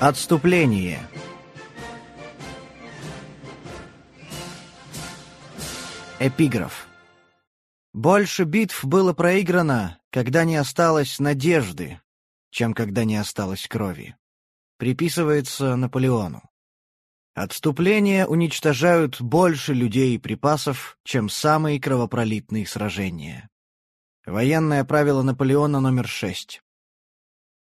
Отступление Эпиграф Больше битв было проиграно, когда не осталось надежды, чем когда не осталось крови. Приписывается Наполеону. Отступления уничтожают больше людей и припасов, чем самые кровопролитные сражения. Военное правило Наполеона номер шесть.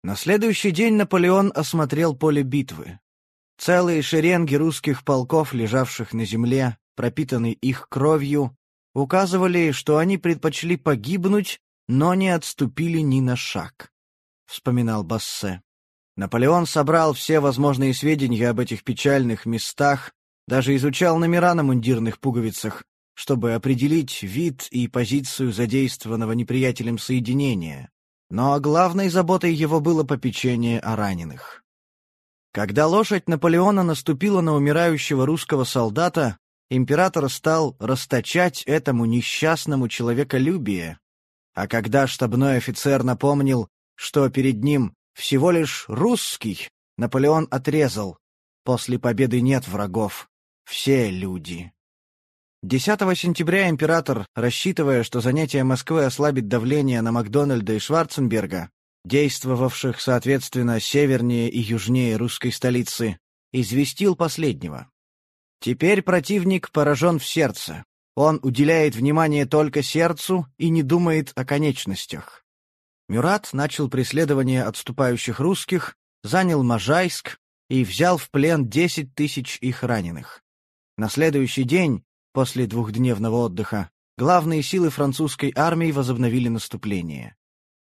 На следующий день Наполеон осмотрел поле битвы. Целые шеренги русских полков, лежавших на земле, пропитанной их кровью, указывали, что они предпочли погибнуть, но не отступили ни на шаг, — вспоминал Бассе. Наполеон собрал все возможные сведения об этих печальных местах, даже изучал номера на мундирных пуговицах, чтобы определить вид и позицию задействованного неприятелем соединения. Но главной заботой его было попечение о раненых. Когда лошадь Наполеона наступила на умирающего русского солдата, император стал расточать этому несчастному человеколюбие, а когда штабной офицер напомнил, что перед ним всего лишь русский, Наполеон отрезал. После победы нет врагов. Все люди. 10 сентября император, рассчитывая, что занятие Москвы ослабит давление на Макдональда и Шварценберга, действовавших, соответственно, севернее и южнее русской столицы, известил последнего. Теперь противник поражен в сердце. Он уделяет внимание только сердцу и не думает о конечностях. Мюрат начал преследование отступающих русских, занял Можайск и взял в плен 10 тысяч их раненых. На следующий день, после двухдневного отдыха, главные силы французской армии возобновили наступление.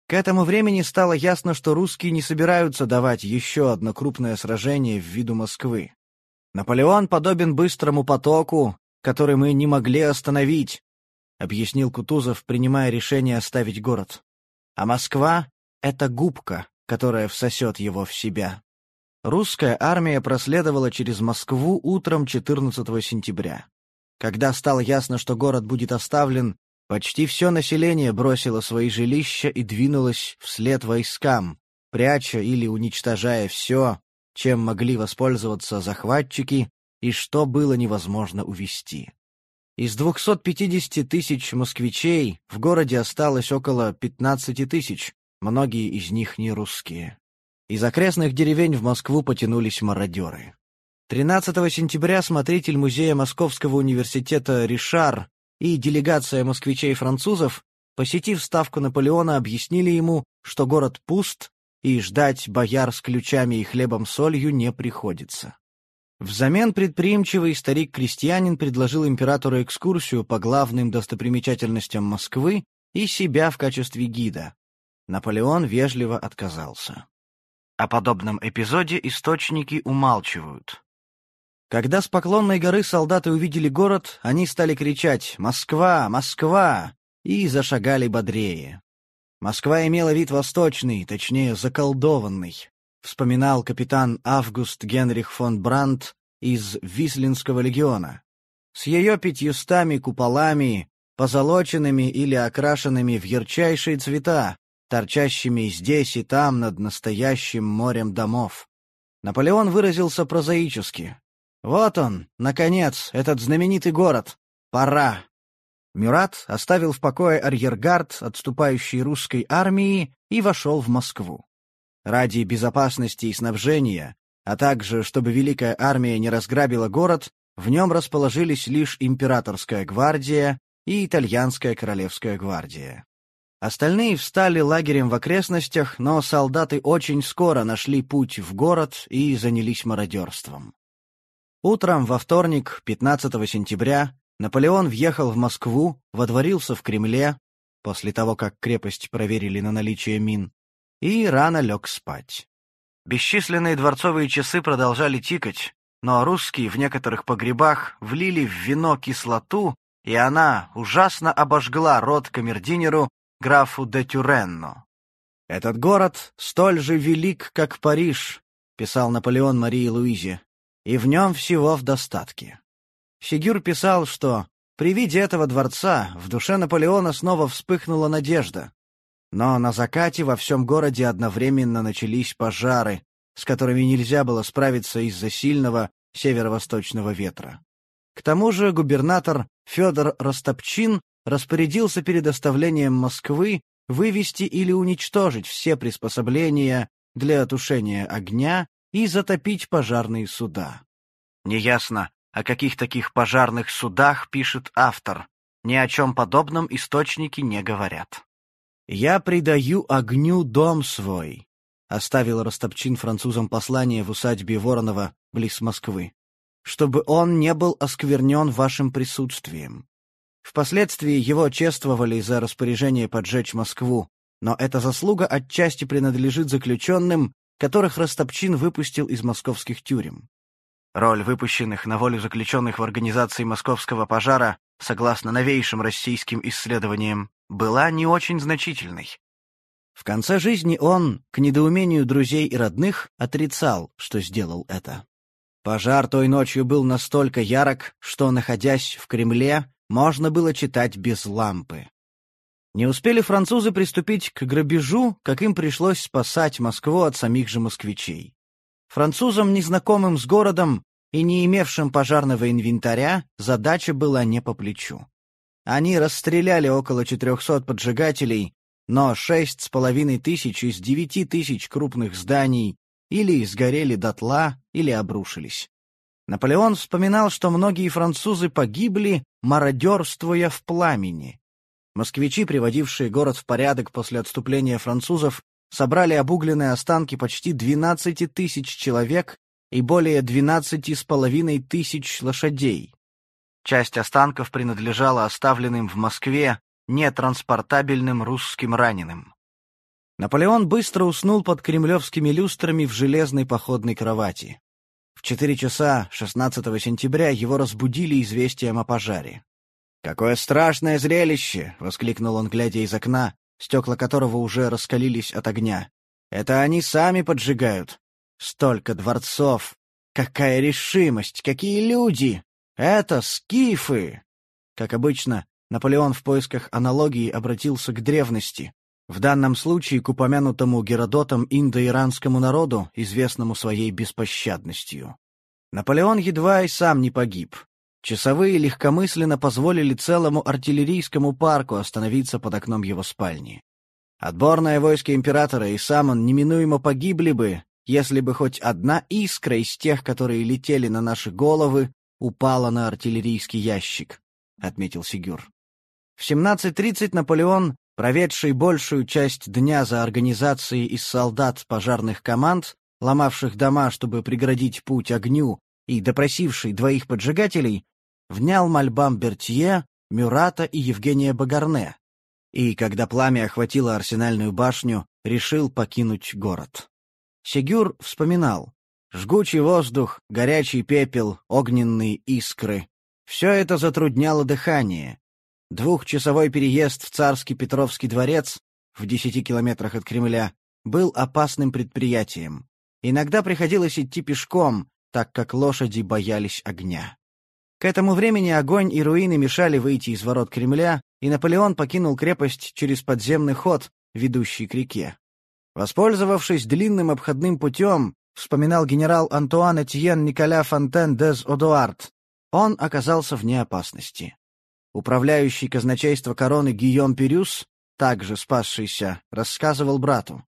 К этому времени стало ясно, что русские не собираются давать еще одно крупное сражение в виду Москвы. «Наполеон подобен быстрому потоку, который мы не могли остановить», — объяснил Кутузов, принимая решение оставить город а Москва — это губка, которая всосет его в себя. Русская армия проследовала через Москву утром 14 сентября. Когда стало ясно, что город будет оставлен, почти все население бросило свои жилища и двинулось вслед войскам, пряча или уничтожая все, чем могли воспользоваться захватчики и что было невозможно увести. Из 250 тысяч москвичей в городе осталось около 15 тысяч, многие из них не русские. Из окрестных деревень в Москву потянулись мародеры. 13 сентября смотритель музея Московского университета Ришар и делегация москвичей-французов, посетив ставку Наполеона, объяснили ему, что город пуст и ждать бояр с ключами и хлебом-солью не приходится. Взамен предприимчивый старик-крестьянин предложил императору экскурсию по главным достопримечательностям Москвы и себя в качестве гида. Наполеон вежливо отказался. О подобном эпизоде источники умалчивают. Когда с Поклонной горы солдаты увидели город, они стали кричать «Москва! Москва!» и зашагали бодрее. Москва имела вид восточный, точнее, заколдованный вспоминал капитан Август Генрих фон Брандт из Вислинского легиона. С ее пятьюстами куполами, позолоченными или окрашенными в ярчайшие цвета, торчащими здесь и там над настоящим морем домов. Наполеон выразился прозаически. «Вот он, наконец, этот знаменитый город. Пора!» Мюрат оставил в покое арьергард отступающей русской армии и вошел в Москву. Ради безопасности и снабжения, а также чтобы Великая Армия не разграбила город, в нем расположились лишь императорская гвардия и итальянская королевская гвардия. Остальные встали лагерем в окрестностях, но солдаты очень скоро нашли путь в город и занялись мародерством. Утром во вторник, 15 сентября, Наполеон въехал в Москву, водворился в Кремле, после того, как крепость проверили на наличие мин, и рано лег спать. Бесчисленные дворцовые часы продолжали тикать, но русские в некоторых погребах влили в вино кислоту, и она ужасно обожгла рот камердинеру графу де Тюренно. «Этот город столь же велик, как Париж», — писал Наполеон Марии Луизе, — «и в нем всего в достатке». Сигюр писал, что при виде этого дворца в душе Наполеона снова вспыхнула надежда. Но на закате во всем городе одновременно начались пожары, с которыми нельзя было справиться из-за сильного северо-восточного ветра. К тому же губернатор Федор Ростопчин распорядился перед оставлением Москвы вывести или уничтожить все приспособления для тушения огня и затопить пожарные суда. Неясно, о каких таких пожарных судах пишет автор. Ни о чем подобном источники не говорят. «Я предаю огню дом свой», — оставил Ростопчин французам послание в усадьбе Воронова близ Москвы чтобы он не был осквернен вашим присутствием. Впоследствии его чествовали за распоряжение поджечь Москву, но эта заслуга отчасти принадлежит заключенным, которых Ростопчин выпустил из московских тюрем. Роль выпущенных на волю заключенных в организации московского пожара, согласно новейшим российским исследованиям, была не очень значительной. В конце жизни он, к недоумению друзей и родных, отрицал, что сделал это. Пожар той ночью был настолько ярок, что, находясь в Кремле, можно было читать без лампы. Не успели французы приступить к грабежу, как им пришлось спасать Москву от самих же москвичей. Французам, незнакомым с городом и не имевшим пожарного инвентаря, задача была не по плечу. Они расстреляли около 400 поджигателей, но шесть с половиной тысяч из девяти тысяч крупных зданий или сгорели дотла, или обрушились. Наполеон вспоминал, что многие французы погибли, мародерствуя в пламени. Москвичи, приводившие город в порядок после отступления французов, собрали обугленные останки почти 12 тысяч человек и более 12 с половиной тысяч лошадей. Часть останков принадлежала оставленным в Москве нетранспортабельным русским раненым. Наполеон быстро уснул под кремлевскими люстрами в железной походной кровати. В четыре часа 16 сентября его разбудили известием о пожаре. «Какое страшное зрелище!» — воскликнул он, глядя из окна, стекла которого уже раскалились от огня. «Это они сами поджигают. Столько дворцов! Какая решимость! Какие люди! Это скифы!» Как обычно, Наполеон в поисках аналогии обратился к древности, в данном случае к упомянутому Геродотом индоиранскому народу, известному своей беспощадностью. Наполеон едва и сам не погиб. Часовые легкомысленно позволили целому артиллерийскому парку остановиться под окном его спальни. Отборное войско императора и сам он неминуемо погибли бы, если бы хоть одна искра из тех, которые летели на наши головы, упала на артиллерийский ящик, — отметил Сигюр. В 17.30 Наполеон проведший большую часть дня за организацией из солдат пожарных команд, ломавших дома, чтобы преградить путь огню, и допросивший двоих поджигателей, внял мольбам Бертье, Мюрата и Евгения Багарне, и, когда пламя охватило арсенальную башню, решил покинуть город. Сегюр вспоминал. Жгучий воздух, горячий пепел, огненные искры. Все это затрудняло дыхание, Двухчасовой переезд в царский Петровский дворец в десяти километрах от Кремля был опасным предприятием. Иногда приходилось идти пешком, так как лошади боялись огня. К этому времени огонь и руины мешали выйти из ворот Кремля, и Наполеон покинул крепость через подземный ход, ведущий к реке. Воспользовавшись длинным обходным путем, вспоминал генерал Антуан Этьен Николя Фонтен дез Одуард, он оказался вне опасности. Управляющий казначейства короны Гийом Перюс, также спасшийся, рассказывал брату.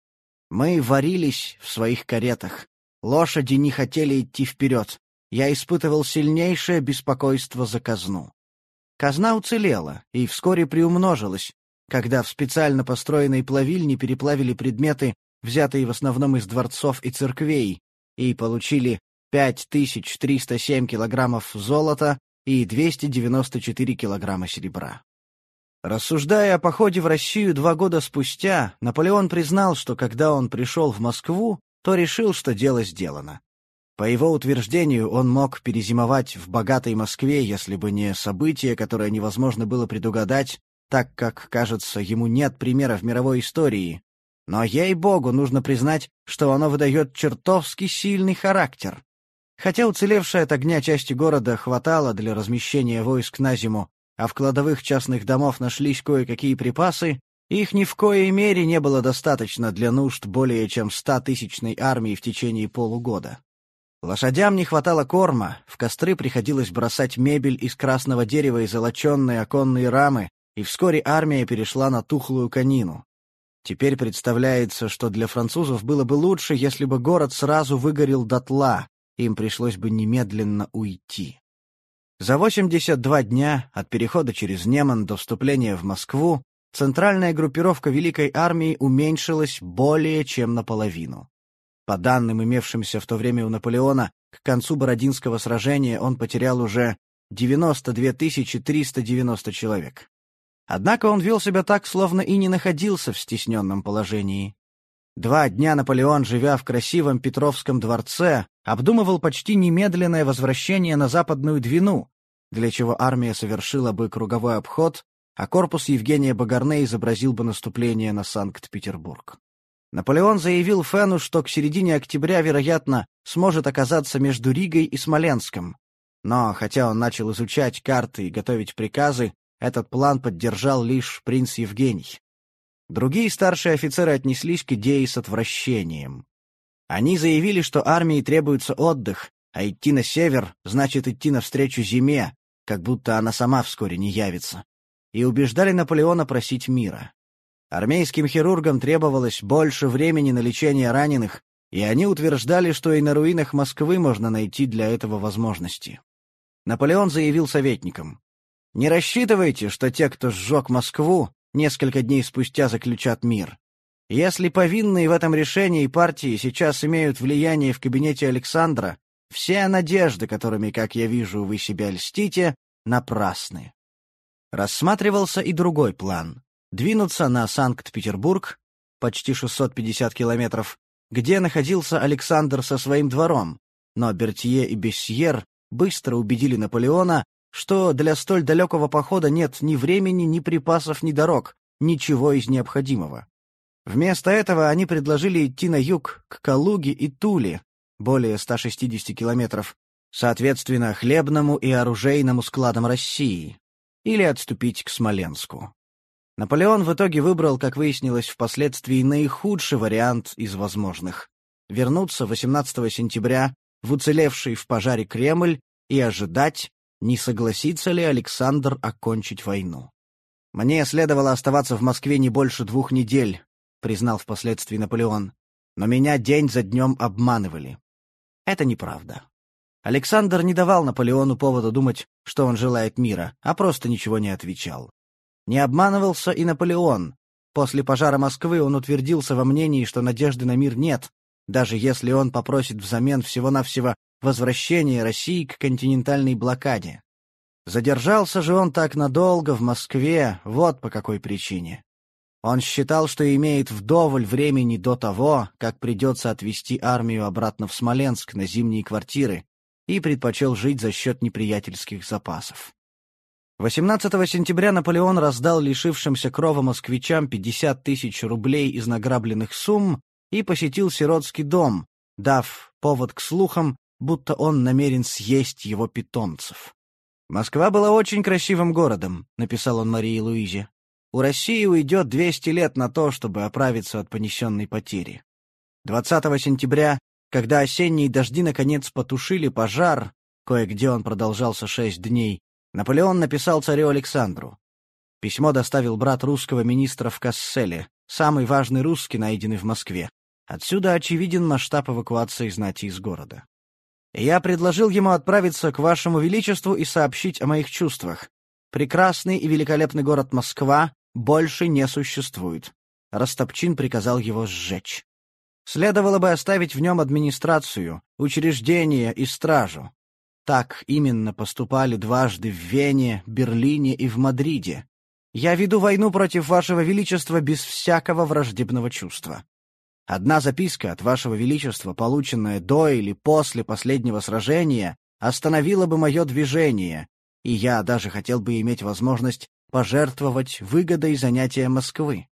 «Мы варились в своих каретах. Лошади не хотели идти вперед. Я испытывал сильнейшее беспокойство за казну. Казна уцелела и вскоре приумножилась, когда в специально построенной плавильне переплавили предметы, взятые в основном из дворцов и церквей, и получили 5307 килограммов золота и 294 килограмма серебра. Рассуждая о походе в Россию два года спустя, Наполеон признал, что когда он пришел в Москву, то решил, что дело сделано. По его утверждению, он мог перезимовать в богатой Москве, если бы не событие, которое невозможно было предугадать, так как, кажется, ему нет примера в мировой истории. Но, ей-богу, нужно признать, что оно выдает чертовски сильный характер. Хотя уцелевшая от огня части города хватало для размещения войск на зиму, а в кладовых частных домов нашлись кое-какие припасы, Их ни в коей мере не было достаточно для нужд более чем ста-тысячной армии в течение полугода. Лошадям не хватало корма, в костры приходилось бросать мебель из красного дерева и золоченные оконные рамы, и вскоре армия перешла на тухлую конину. Теперь представляется, что для французов было бы лучше, если бы город сразу выгорел дотла, им пришлось бы немедленно уйти. За 82 дня от перехода через Неман до вступления в Москву центральная группировка Великой армии уменьшилась более чем наполовину. По данным, имевшимся в то время у Наполеона, к концу Бородинского сражения он потерял уже 92 390 человек. Однако он вел себя так, словно и не находился в стесненном положении. Два дня Наполеон, живя в красивом Петровском дворце, обдумывал почти немедленное возвращение на Западную Двину, для чего армия совершила бы круговой обход, а корпус Евгения Багарне изобразил бы наступление на Санкт-Петербург. Наполеон заявил Фену, что к середине октября, вероятно, сможет оказаться между Ригой и Смоленском. Но, хотя он начал изучать карты и готовить приказы, этот план поддержал лишь принц Евгений. Другие старшие офицеры отнеслись к идее с отвращением. Они заявили, что армии требуется отдых, а идти на север значит идти навстречу зиме, как будто она сама вскоре не явится, и убеждали Наполеона просить мира. Армейским хирургам требовалось больше времени на лечение раненых, и они утверждали, что и на руинах Москвы можно найти для этого возможности. Наполеон заявил советникам, «Не рассчитывайте, что те, кто сжег Москву, несколько дней спустя заключат мир. Если повинные в этом решении партии сейчас имеют влияние в кабинете Александра, все надежды, которыми, как я вижу, вы себя льстите, напрасны». Рассматривался и другой план двинуться на Санкт-Петербург, почти 650 километров, где находился Александр со своим двором, но Бертье и Бессьер быстро убедили Наполеона, что для столь далекого похода нет ни времени, ни припасов, ни дорог, ничего из необходимого. Вместо этого они предложили идти на юг, к Калуге и Туле, более 160 километров, соответственно, хлебному и оружейному складам России, или отступить к Смоленску. Наполеон в итоге выбрал, как выяснилось впоследствии, наихудший вариант из возможных — вернуться 18 сентября в уцелевший в пожаре Кремль и ожидать, не согласится ли Александр окончить войну. «Мне следовало оставаться в Москве не больше двух недель», — признал впоследствии Наполеон, «но меня день за днем обманывали». Это неправда. Александр не давал Наполеону повода думать, что он желает мира, а просто ничего не отвечал. Не обманывался и Наполеон. После пожара Москвы он утвердился во мнении, что надежды на мир нет, даже если он попросит взамен всего-навсего возвращения России к континентальной блокаде. Задержался же он так надолго в Москве, вот по какой причине. Он считал, что имеет вдоволь времени до того, как придется отвести армию обратно в Смоленск на зимние квартиры, и предпочел жить за счет неприятельских запасов. 18 сентября Наполеон раздал лишившимся крова москвичам 50 тысяч рублей из награбленных сумм и посетил сиротский дом, дав повод к слухам, будто он намерен съесть его питомцев. «Москва была очень красивым городом», — написал он Марии Луизе. «У России уйдет 200 лет на то, чтобы оправиться от понесенной потери». 20 сентября, когда осенние дожди наконец потушили пожар, кое-где он продолжался шесть дней, Наполеон написал царю Александру. Письмо доставил брат русского министра в Касселе, самый важный русский, найденный в Москве. Отсюда очевиден масштаб эвакуации знати из города. Я предложил ему отправиться к вашему величеству и сообщить о моих чувствах. Прекрасный и великолепный город Москва больше не существует. Растопчин приказал его сжечь. Следовало бы оставить в нем администрацию, учреждения и стражу. Так именно поступали дважды в Вене, Берлине и в Мадриде. Я веду войну против вашего величества без всякого враждебного чувства. Одна записка от вашего величества, полученная до или после последнего сражения, остановила бы мое движение, и я даже хотел бы иметь возможность пожертвовать выгодой занятия Москвы.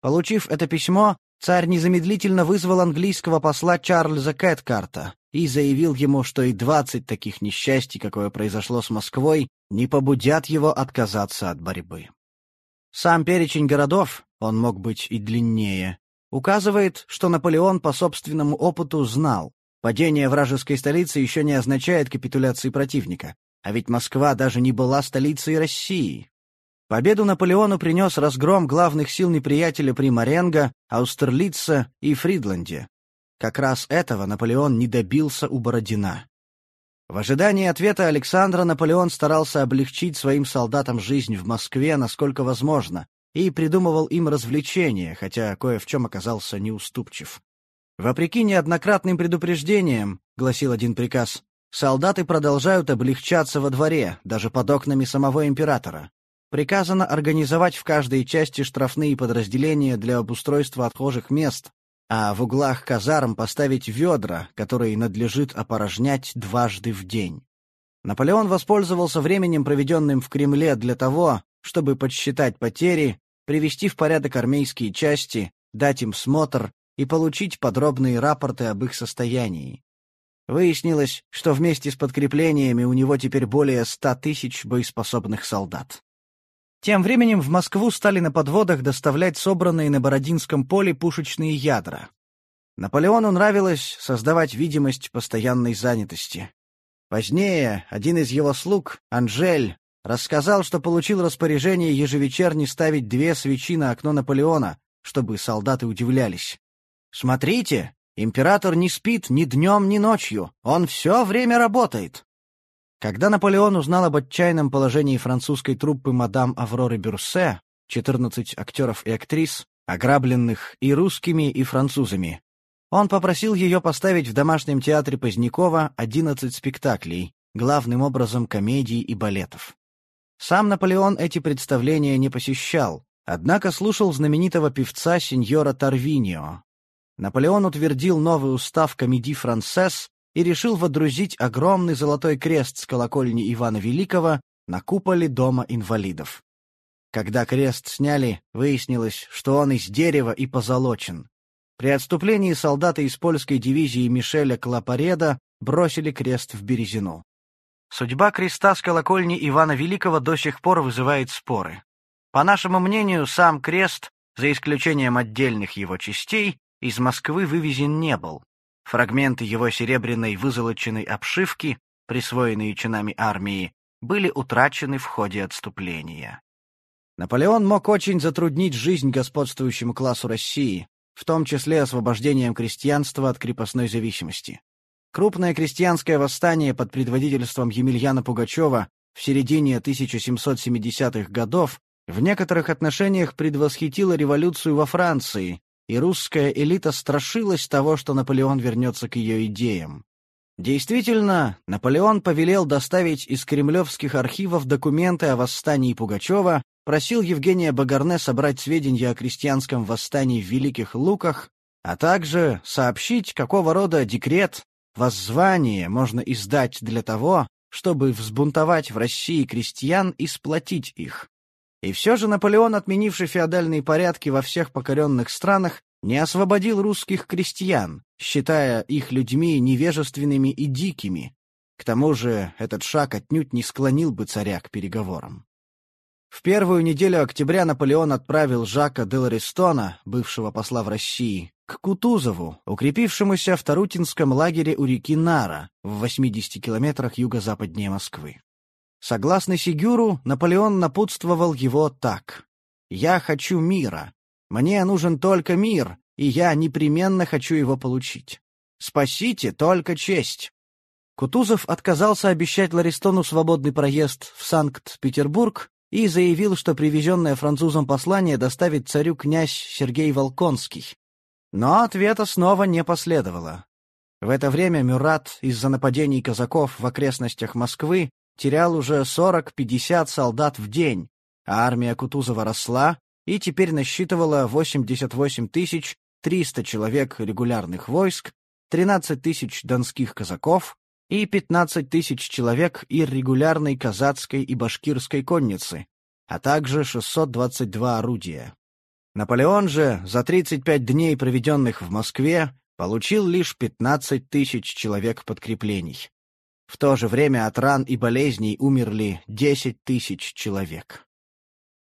Получив это письмо, царь незамедлительно вызвал английского посла Чарльза Кэткарта, и заявил ему, что и двадцать таких несчастий, какое произошло с Москвой, не побудят его отказаться от борьбы. Сам перечень городов, он мог быть и длиннее, указывает, что Наполеон по собственному опыту знал, падение вражеской столицы еще не означает капитуляции противника, а ведь Москва даже не была столицей России. Победу Наполеону принес разгром главных сил неприятеля при Маренго, Аустерлице и Фридланде. Как раз этого Наполеон не добился у Бородина. В ожидании ответа Александра Наполеон старался облегчить своим солдатам жизнь в Москве насколько возможно и придумывал им развлечения, хотя кое в чем оказался неуступчив. «Вопреки неоднократным предупреждениям», — гласил один приказ, «солдаты продолжают облегчаться во дворе, даже под окнами самого императора. Приказано организовать в каждой части штрафные подразделения для обустройства отхожих мест, а в углах казарм поставить ведра, которые надлежит опорожнять дважды в день. Наполеон воспользовался временем, проведенным в Кремле, для того, чтобы подсчитать потери, привести в порядок армейские части, дать им смотр и получить подробные рапорты об их состоянии. Выяснилось, что вместе с подкреплениями у него теперь более ста тысяч боеспособных солдат. Тем временем в Москву стали на подводах доставлять собранные на Бородинском поле пушечные ядра. Наполеону нравилось создавать видимость постоянной занятости. Позднее один из его слуг, Анжель, рассказал, что получил распоряжение ежевечерне ставить две свечи на окно Наполеона, чтобы солдаты удивлялись. «Смотрите, император не спит ни днем, ни ночью, он все время работает». Когда Наполеон узнал об отчаянном положении французской труппы мадам Авроры Бюрсе, 14 актеров и актрис, ограбленных и русскими, и французами, он попросил ее поставить в домашнем театре Позднякова 11 спектаклей, главным образом комедий и балетов. Сам Наполеон эти представления не посещал, однако слушал знаменитого певца сеньора Тарвинио. Наполеон утвердил новый устав комедий «Францесс», и решил водрузить огромный золотой крест с колокольни Ивана Великого на куполе Дома инвалидов. Когда крест сняли, выяснилось, что он из дерева и позолочен. При отступлении солдаты из польской дивизии Мишеля Клапареда бросили крест в Березину. Судьба креста с колокольни Ивана Великого до сих пор вызывает споры. По нашему мнению, сам крест, за исключением отдельных его частей, из Москвы вывезен не был. Фрагменты его серебряной вызолоченной обшивки, присвоенные чинами армии, были утрачены в ходе отступления. Наполеон мог очень затруднить жизнь господствующему классу России, в том числе освобождением крестьянства от крепостной зависимости. Крупное крестьянское восстание под предводительством Емельяна Пугачева в середине 1770-х годов в некоторых отношениях предвосхитило революцию во Франции, и русская элита страшилась того, что Наполеон вернется к ее идеям. Действительно, Наполеон повелел доставить из кремлевских архивов документы о восстании Пугачева, просил Евгения Багарне собрать сведения о крестьянском восстании в Великих Луках, а также сообщить, какого рода декрет, воззвание можно издать для того, чтобы взбунтовать в России крестьян и сплотить их. И все же Наполеон, отменивший феодальные порядки во всех покоренных странах, не освободил русских крестьян, считая их людьми невежественными и дикими. К тому же этот шаг отнюдь не склонил бы царя к переговорам. В первую неделю октября Наполеон отправил Жака де Ларистона, бывшего посла в России, к Кутузову, укрепившемуся в Тарутинском лагере у реки Нара, в 80 километрах юго-западнее Москвы. Согласно Сигюру, Наполеон напутствовал его так. «Я хочу мира. Мне нужен только мир, и я непременно хочу его получить. Спасите только честь». Кутузов отказался обещать Ларистону свободный проезд в Санкт-Петербург и заявил, что привезенное французом послание доставит царю князь Сергей Волконский. Но ответа снова не последовало. В это время Мюрат из-за нападений казаков в окрестностях Москвы терял уже 40-50 солдат в день, а армия Кутузова росла и теперь насчитывала 88 300 человек регулярных войск, 13 тысяч донских казаков и 15 тысяч человек иррегулярной казацкой и башкирской конницы, а также 622 орудия. Наполеон же за 35 дней, проведенных в Москве, получил лишь 15 тысяч человек подкреплений. В то же время от ран и болезней умерли 10 тысяч человек.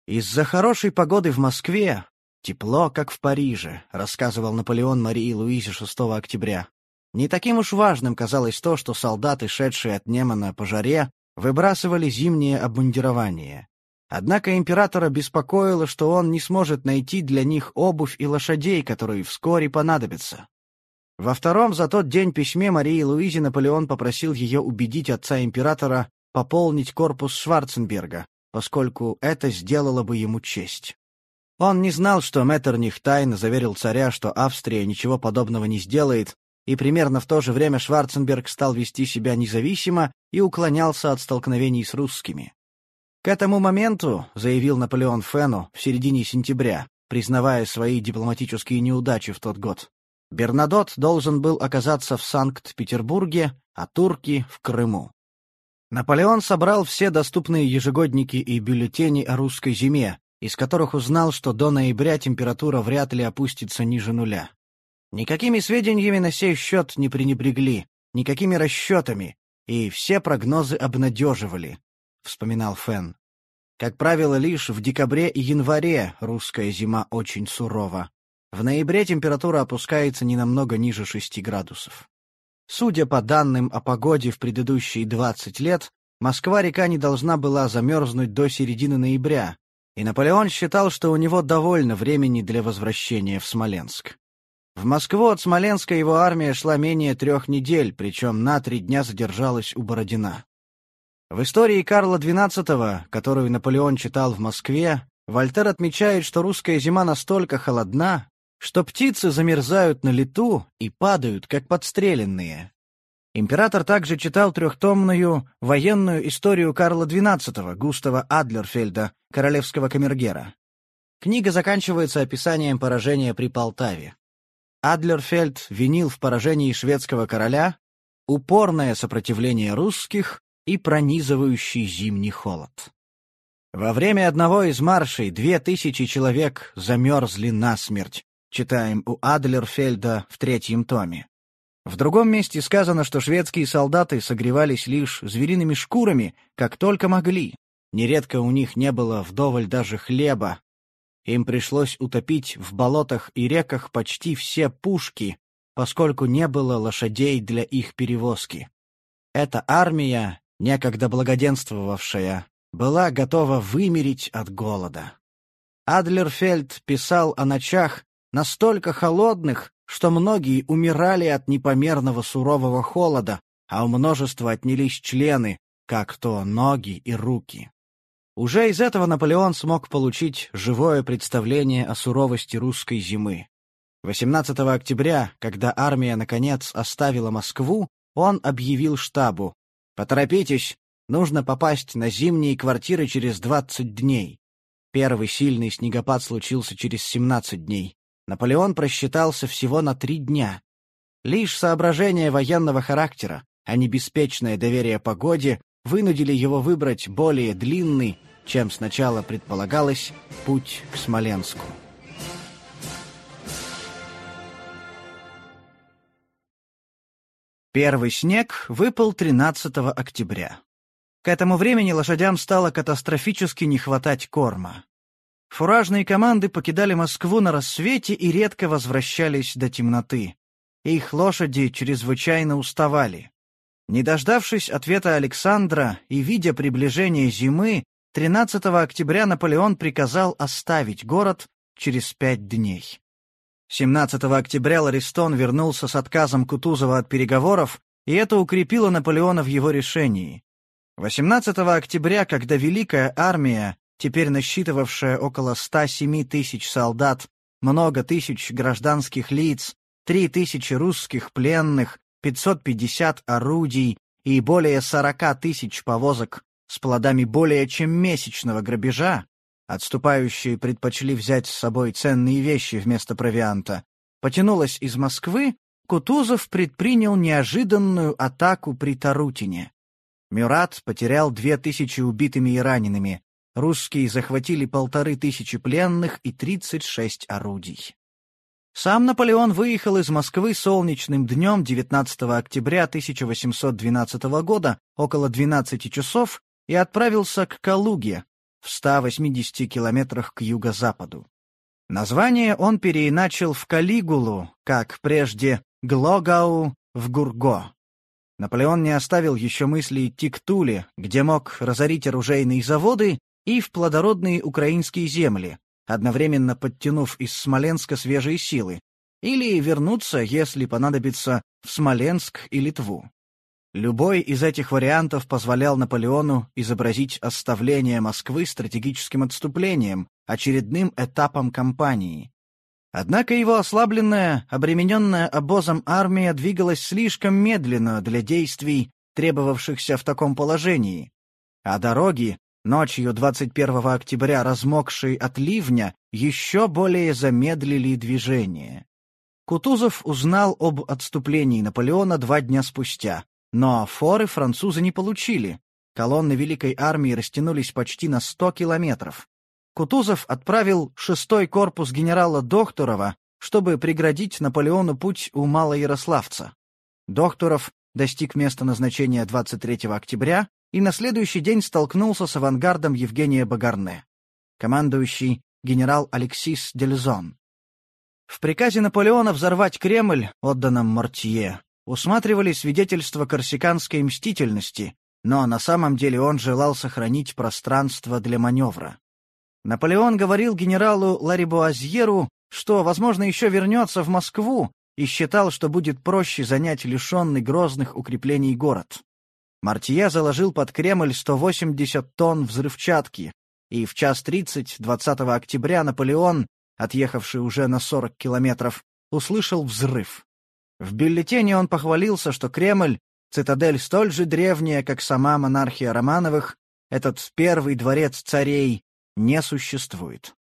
Из-за хорошей погоды в Москве «Тепло, как в Париже», — рассказывал Наполеон Марии Луизе 6 октября. Не таким уж важным казалось то, что солдаты, шедшие от Немана по жаре, выбрасывали зимнее обмундирование. Однако императора беспокоило, что он не сможет найти для них обувь и лошадей, которые вскоре понадобятся. Во втором за тот день письме Марии Луизе Наполеон попросил ее убедить отца императора пополнить корпус Шварценберга, поскольку это сделало бы ему честь. Он не знал, что Меттерних тайно заверил царя, что Австрия ничего подобного не сделает, и примерно в то же время Шварценберг стал вести себя независимо и уклонялся от столкновений с русскими. К этому моменту, заявил Наполеон Фену в середине сентября, признавая свои дипломатические неудачи в тот год, Бернадот должен был оказаться в Санкт-Петербурге, а турки — в Крыму. Наполеон собрал все доступные ежегодники и бюллетени о русской зиме, из которых узнал, что до ноября температура вряд ли опустится ниже нуля. Никакими сведениями на сей счет не пренебрегли, никакими расчетами, и все прогнозы обнадеживали, — вспоминал Фен. Как правило, лишь в декабре и январе русская зима очень сурова. В ноябре температура опускается не намного ниже 6 градусов. Судя по данным о погоде в предыдущие 20 лет, Москва-река не должна была замерзнуть до середины ноября, и Наполеон считал, что у него довольно времени для возвращения в Смоленск. В Москву от Смоленска его армия шла менее трех недель, причем на три дня задержалась у Бородина. В истории Карла XII, которую Наполеон читал в Москве, Вольтер отмечает, что русская зима настолько холодна, что птицы замерзают на лету и падают, как подстреленные. Император также читал трехтомную военную историю Карла XII Густава Адлерфельда, королевского камергера. Книга заканчивается описанием поражения при Полтаве. Адлерфельд винил в поражении шведского короля упорное сопротивление русских и пронизывающий зимний холод. Во время одного из маршей две тысячи человек замерзли насмерть, читаем у Адлерфельда в третьем томе. В другом месте сказано, что шведские солдаты согревались лишь звериными шкурами, как только могли. Нередко у них не было вдоволь даже хлеба. Им пришлось утопить в болотах и реках почти все пушки, поскольку не было лошадей для их перевозки. Эта армия, некогда благоденствовавшая, была готова вымереть от голода. Адлерфельд писал о ночах, настолько холодных, что многие умирали от непомерного сурового холода, а у множества отнялись члены, как то ноги и руки. Уже из этого Наполеон смог получить живое представление о суровости русской зимы. 18 октября, когда армия, наконец, оставила Москву, он объявил штабу «Поторопитесь, нужно попасть на зимние квартиры через 20 дней». Первый сильный снегопад случился через 17 дней. Наполеон просчитался всего на три дня. Лишь соображения военного характера, а не беспечное доверие погоде, вынудили его выбрать более длинный, чем сначала предполагалось, путь к Смоленску. Первый снег выпал 13 октября. К этому времени лошадям стало катастрофически не хватать корма. Фуражные команды покидали Москву на рассвете и редко возвращались до темноты. Их лошади чрезвычайно уставали. Не дождавшись ответа Александра и видя приближение зимы, 13 октября Наполеон приказал оставить город через пять дней. 17 октября Ларистон вернулся с отказом Кутузова от переговоров, и это укрепило Наполеона в его решении. 18 октября, когда Великая армия теперь насчитывавшая около 107 тысяч солдат, много тысяч гражданских лиц, 3 тысячи русских пленных, 550 орудий и более 40 тысяч повозок с плодами более чем месячного грабежа, отступающие предпочли взять с собой ценные вещи вместо провианта, потянулась из Москвы, Кутузов предпринял неожиданную атаку при Тарутине. Мюрат потерял две тысячи убитыми и ранеными, Русские захватили полторы тысячи пленных и 36 орудий. Сам Наполеон выехал из Москвы солнечным днем 19 октября 1812 года около 12 часов и отправился к Калуге в 180 километрах к юго-западу. Название он переиначил в Калигулу, как прежде Глогау в Гурго. Наполеон не оставил еще мысли идти к Туле, где мог разорить оружейные заводы, и в плодородные украинские земли, одновременно подтянув из Смоленска свежие силы, или вернуться, если понадобится, в Смоленск и Литву. Любой из этих вариантов позволял Наполеону изобразить оставление Москвы стратегическим отступлением, очередным этапом кампании. Однако его ослабленная, обремененная обозом армия двигалась слишком медленно для действий, требовавшихся в таком положении, а дороги, ночью 21 октября размокшие от ливня, еще более замедлили движение. Кутузов узнал об отступлении Наполеона два дня спустя, но форы французы не получили. Колонны Великой армии растянулись почти на 100 километров. Кутузов отправил шестой корпус генерала Докторова, чтобы преградить Наполеону путь у Малоярославца. Докторов достиг места назначения 23 октября и на следующий день столкнулся с авангардом Евгения Багарне. Командующий генерал Алексис Дельзон. В приказе Наполеона взорвать Кремль, отданном Мортье, усматривали свидетельства корсиканской мстительности, но на самом деле он желал сохранить пространство для маневра. Наполеон говорил генералу Ларибуазьеру, что, возможно, еще вернется в Москву, и считал, что будет проще занять лишенный грозных укреплений город. Мартье заложил под Кремль 180 тонн взрывчатки, и в час 30 20 октября Наполеон, отъехавший уже на 40 километров, услышал взрыв. В бюллетене он похвалился, что Кремль — цитадель столь же древняя, как сама монархия Романовых, этот первый дворец царей, не существует.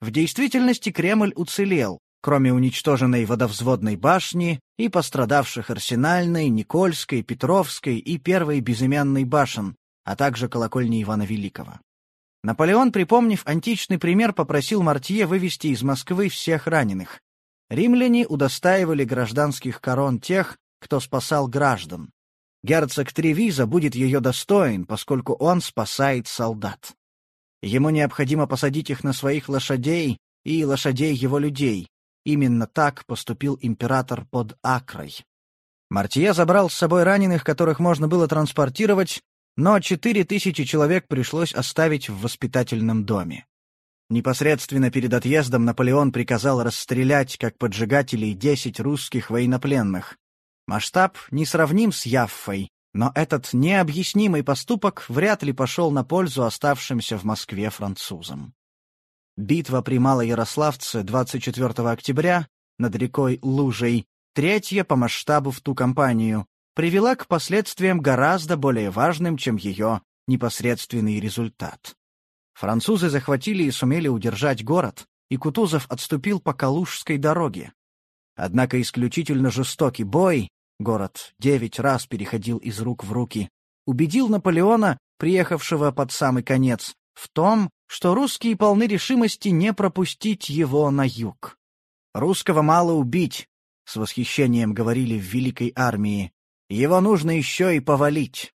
В действительности Кремль уцелел, кроме уничтоженной водовзводной башни и пострадавших Арсенальной, Никольской, Петровской и Первой безымянной башен, а также колокольни Ивана Великого. Наполеон, припомнив античный пример, попросил Мартье вывести из Москвы всех раненых. Римляне удостаивали гражданских корон тех, кто спасал граждан. Герцог Тревиза будет ее достоин, поскольку он спасает солдат. Ему необходимо посадить их на своих лошадей и лошадей его людей. Именно так поступил император под Акрой. Мартье забрал с собой раненых, которых можно было транспортировать, но четыре тысячи человек пришлось оставить в воспитательном доме. Непосредственно перед отъездом Наполеон приказал расстрелять как поджигателей десять русских военнопленных. Масштаб не сравним с Яффой, но этот необъяснимый поступок вряд ли пошел на пользу оставшимся в Москве французам. Битва при Малоярославце 24 октября над рекой Лужей, третья по масштабу в ту кампанию, привела к последствиям гораздо более важным, чем ее непосредственный результат. Французы захватили и сумели удержать город, и Кутузов отступил по Калужской дороге. Однако исключительно жестокий бой, город девять раз переходил из рук в руки, убедил Наполеона, приехавшего под самый конец, в том, что русские полны решимости не пропустить его на юг. «Русского мало убить», — с восхищением говорили в Великой армии, — «его нужно еще и повалить».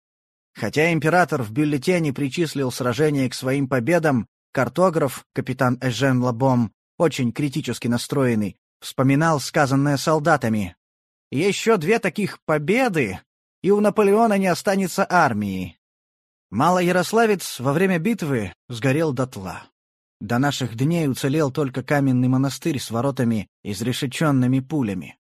Хотя император в бюллетене причислил сражение к своим победам, картограф, капитан Эжен Лабом, очень критически настроенный, вспоминал сказанное солдатами. «Еще две таких победы, и у Наполеона не останется армии». Малоярославец во время битвы сгорел дотла. До наших дней уцелел только каменный монастырь с воротами, изрешеченными пулями.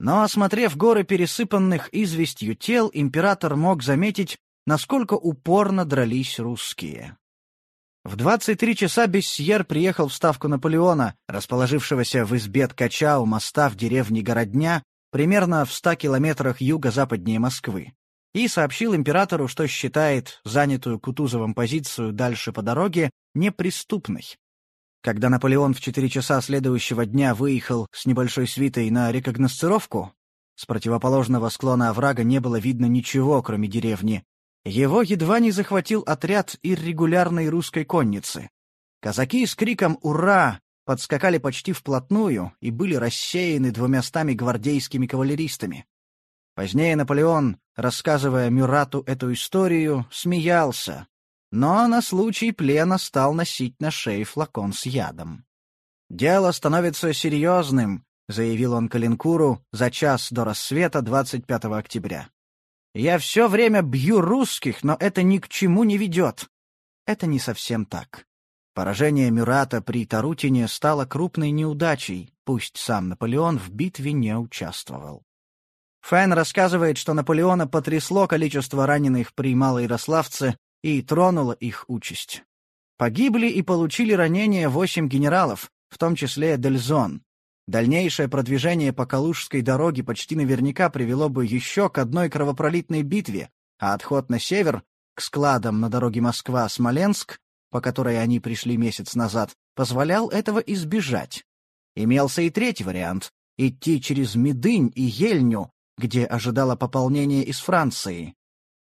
Но, осмотрев горы пересыпанных известью тел, император мог заметить, насколько упорно дрались русские. В 23 часа Бессьер приехал в ставку Наполеона, расположившегося в избе ткача у моста в деревне Городня, примерно в 100 километрах юго-западнее Москвы, и сообщил императору, что считает занятую Кутузовым позицию дальше по дороге неприступной. Когда Наполеон в 4 часа следующего дня выехал с небольшой свитой на рекогносцировку, с противоположного склона оврага не было видно ничего, кроме деревни, его едва не захватил отряд иррегулярной русской конницы. Казаки с криком «Ура!» подскакали почти вплотную и были рассеяны двумястами гвардейскими кавалеристами. Позднее Наполеон, рассказывая Мюрату эту историю, смеялся, но на случай плена стал носить на шее флакон с ядом. «Дело становится серьезным», — заявил он Калинкуру за час до рассвета 25 октября. «Я все время бью русских, но это ни к чему не ведет». Это не совсем так. Поражение Мюрата при Тарутине стало крупной неудачей, пусть сам Наполеон в битве не участвовал. Фэн рассказывает, что Наполеона потрясло количество раненых при Малоярославце и тронуло их участь. Погибли и получили ранения восемь генералов, в том числе Дельзон. Дальнейшее продвижение по Калужской дороге почти наверняка привело бы еще к одной кровопролитной битве, а отход на север, к складам на дороге Москва-Смоленск, по которой они пришли месяц назад, позволял этого избежать. Имелся и третий вариант — идти через Медынь и Ельню, где ожидало пополнение из Франции.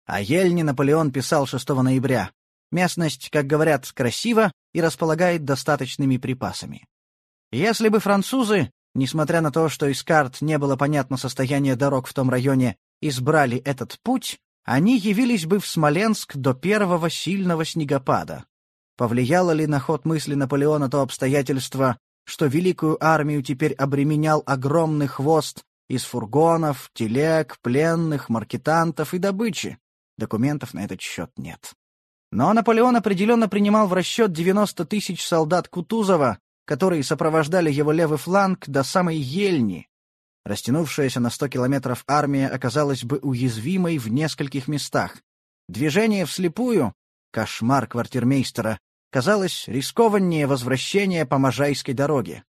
О Ельне Наполеон писал 6 ноября. Местность, как говорят, красива и располагает достаточными припасами. Если бы французы, несмотря на то, что из карт не было понятно состояние дорог в том районе, избрали этот путь, они явились бы в Смоленск до первого сильного снегопада. Повлияло ли на ход мысли Наполеона то обстоятельство, что великую армию теперь обременял огромный хвост из фургонов, телег, пленных, маркетантов и добычи? Документов на этот счет нет. Но Наполеон определенно принимал в расчет 90 тысяч солдат Кутузова, которые сопровождали его левый фланг до самой Ельни. Растянувшаяся на 100 километров армия оказалась бы уязвимой в нескольких местах. Движение вслепую Кошмар квартирмейстера казалось рискованнее возвращения по Можайской дороге.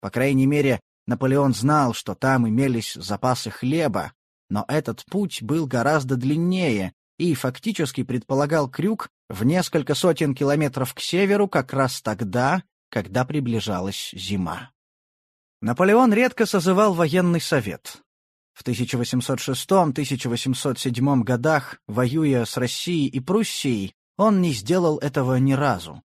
По крайней мере, Наполеон знал, что там имелись запасы хлеба, но этот путь был гораздо длиннее и фактически предполагал крюк в несколько сотен километров к северу как раз тогда, когда приближалась зима. Наполеон редко созывал военный совет. В 1806-1807 годах, воюя с Россией и Пруссией, он не сделал этого ни разу.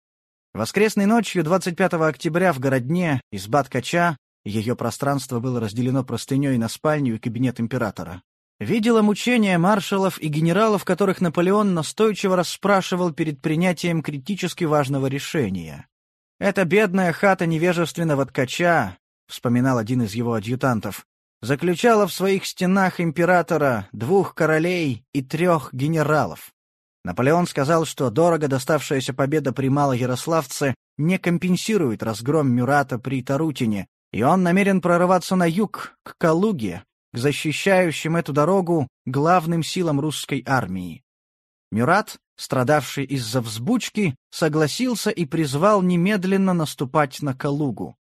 Воскресной ночью 25 октября в городне, изба ткача, ее пространство было разделено простыней на спальню и кабинет императора. Видела мучения маршалов и генералов, которых Наполеон настойчиво расспрашивал перед принятием критически важного решения. «Эта бедная хата невежественного ткача», — вспоминал один из его адъютантов, заключала в своих стенах императора, двух королей и трех генералов. Наполеон сказал, что дорого доставшаяся победа при Малоярославце не компенсирует разгром Мюрата при Тарутине, и он намерен прорываться на юг, к Калуге, к защищающим эту дорогу главным силам русской армии. Мюрат, страдавший из-за взбучки, согласился и призвал немедленно наступать на Калугу.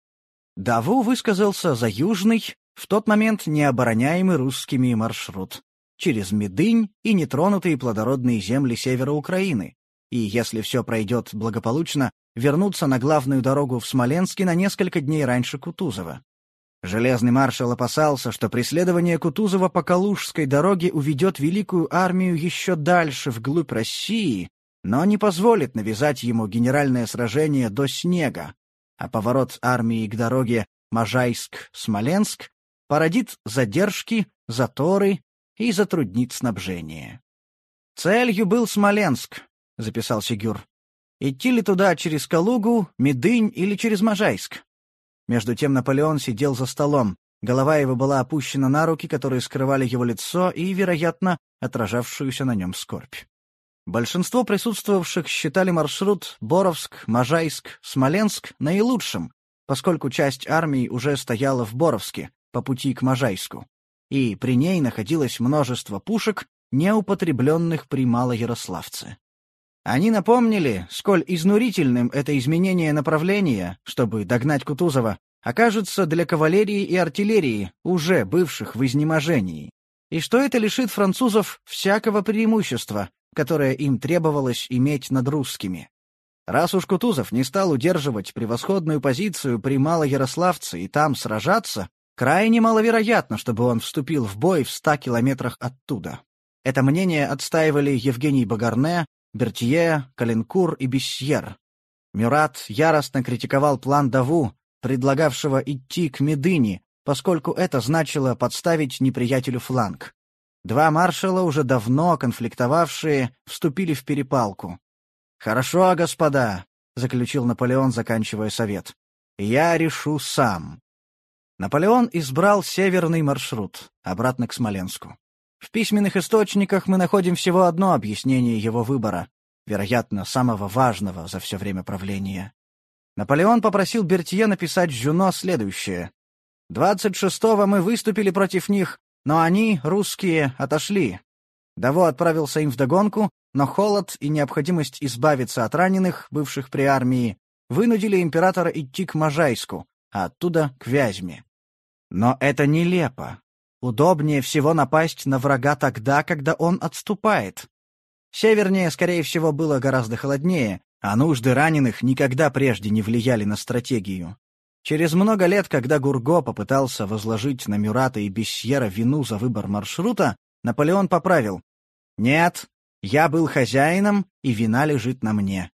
Даву высказался за южный, в тот момент необороняемый русскими маршрут через Медынь и нетронутые плодородные земли севера Украины, и, если все пройдет благополучно, вернуться на главную дорогу в Смоленске на несколько дней раньше Кутузова. Железный маршал опасался, что преследование Кутузова по Калужской дороге уведет великую армию еще дальше, вглубь России, но не позволит навязать ему генеральное сражение до снега, а поворот армии к дороге Можайск-Смоленск породит задержки, заторы и затруднит снабжение. «Целью был Смоленск», — записал Сигюр. «Идти ли туда через Калугу, Медынь или через Можайск?» Между тем Наполеон сидел за столом. Голова его была опущена на руки, которые скрывали его лицо и, вероятно, отражавшуюся на нем скорбь. Большинство присутствовавших считали маршрут Боровск, Можайск, Смоленск наилучшим, поскольку часть армии уже стояла в Боровске, по пути к Можайску и при ней находилось множество пушек, неупотребленных при Малоярославце. Они напомнили, сколь изнурительным это изменение направления, чтобы догнать Кутузова, окажется для кавалерии и артиллерии, уже бывших в изнеможении, и что это лишит французов всякого преимущества, которое им требовалось иметь над русскими. Раз уж Кутузов не стал удерживать превосходную позицию при Малоярославце и там сражаться, Крайне маловероятно, чтобы он вступил в бой в ста километрах оттуда. Это мнение отстаивали Евгений Багарне, Бертье, Калинкур и Бессьер. Мюрат яростно критиковал план Даву, предлагавшего идти к Медыни, поскольку это значило подставить неприятелю фланг. Два маршала, уже давно конфликтовавшие, вступили в перепалку. «Хорошо, господа», — заключил Наполеон, заканчивая совет. Я решу сам. Наполеон избрал северный маршрут, обратно к Смоленску. В письменных источниках мы находим всего одно объяснение его выбора, вероятно, самого важного за все время правления. Наполеон попросил Бертье написать Жюно следующее. «26-го мы выступили против них, но они, русские, отошли. Даво отправился им вдогонку, но холод и необходимость избавиться от раненых, бывших при армии, вынудили императора идти к Можайску, а оттуда к Вязьме. Но это нелепо. Удобнее всего напасть на врага тогда, когда он отступает. Севернее, скорее всего, было гораздо холоднее, а нужды раненых никогда прежде не влияли на стратегию. Через много лет, когда Гурго попытался возложить на Мюрата и Бессьера вину за выбор маршрута, Наполеон поправил. «Нет, я был хозяином, и вина лежит на мне».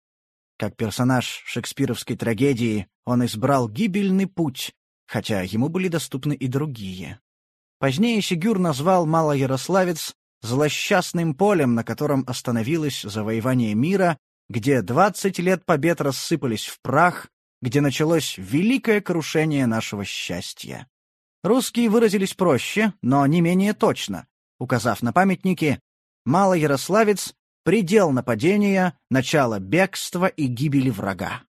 Как персонаж шекспировской трагедии, он избрал гибельный путь, хотя ему были доступны и другие. Позднее Сигюр назвал Малоярославец злосчастным полем, на котором остановилось завоевание мира, где двадцать лет побед рассыпались в прах, где началось великое крушение нашего счастья. Русские выразились проще, но не менее точно, указав на памятники «Малоярославец — предел нападения, начало бегства и гибели врага».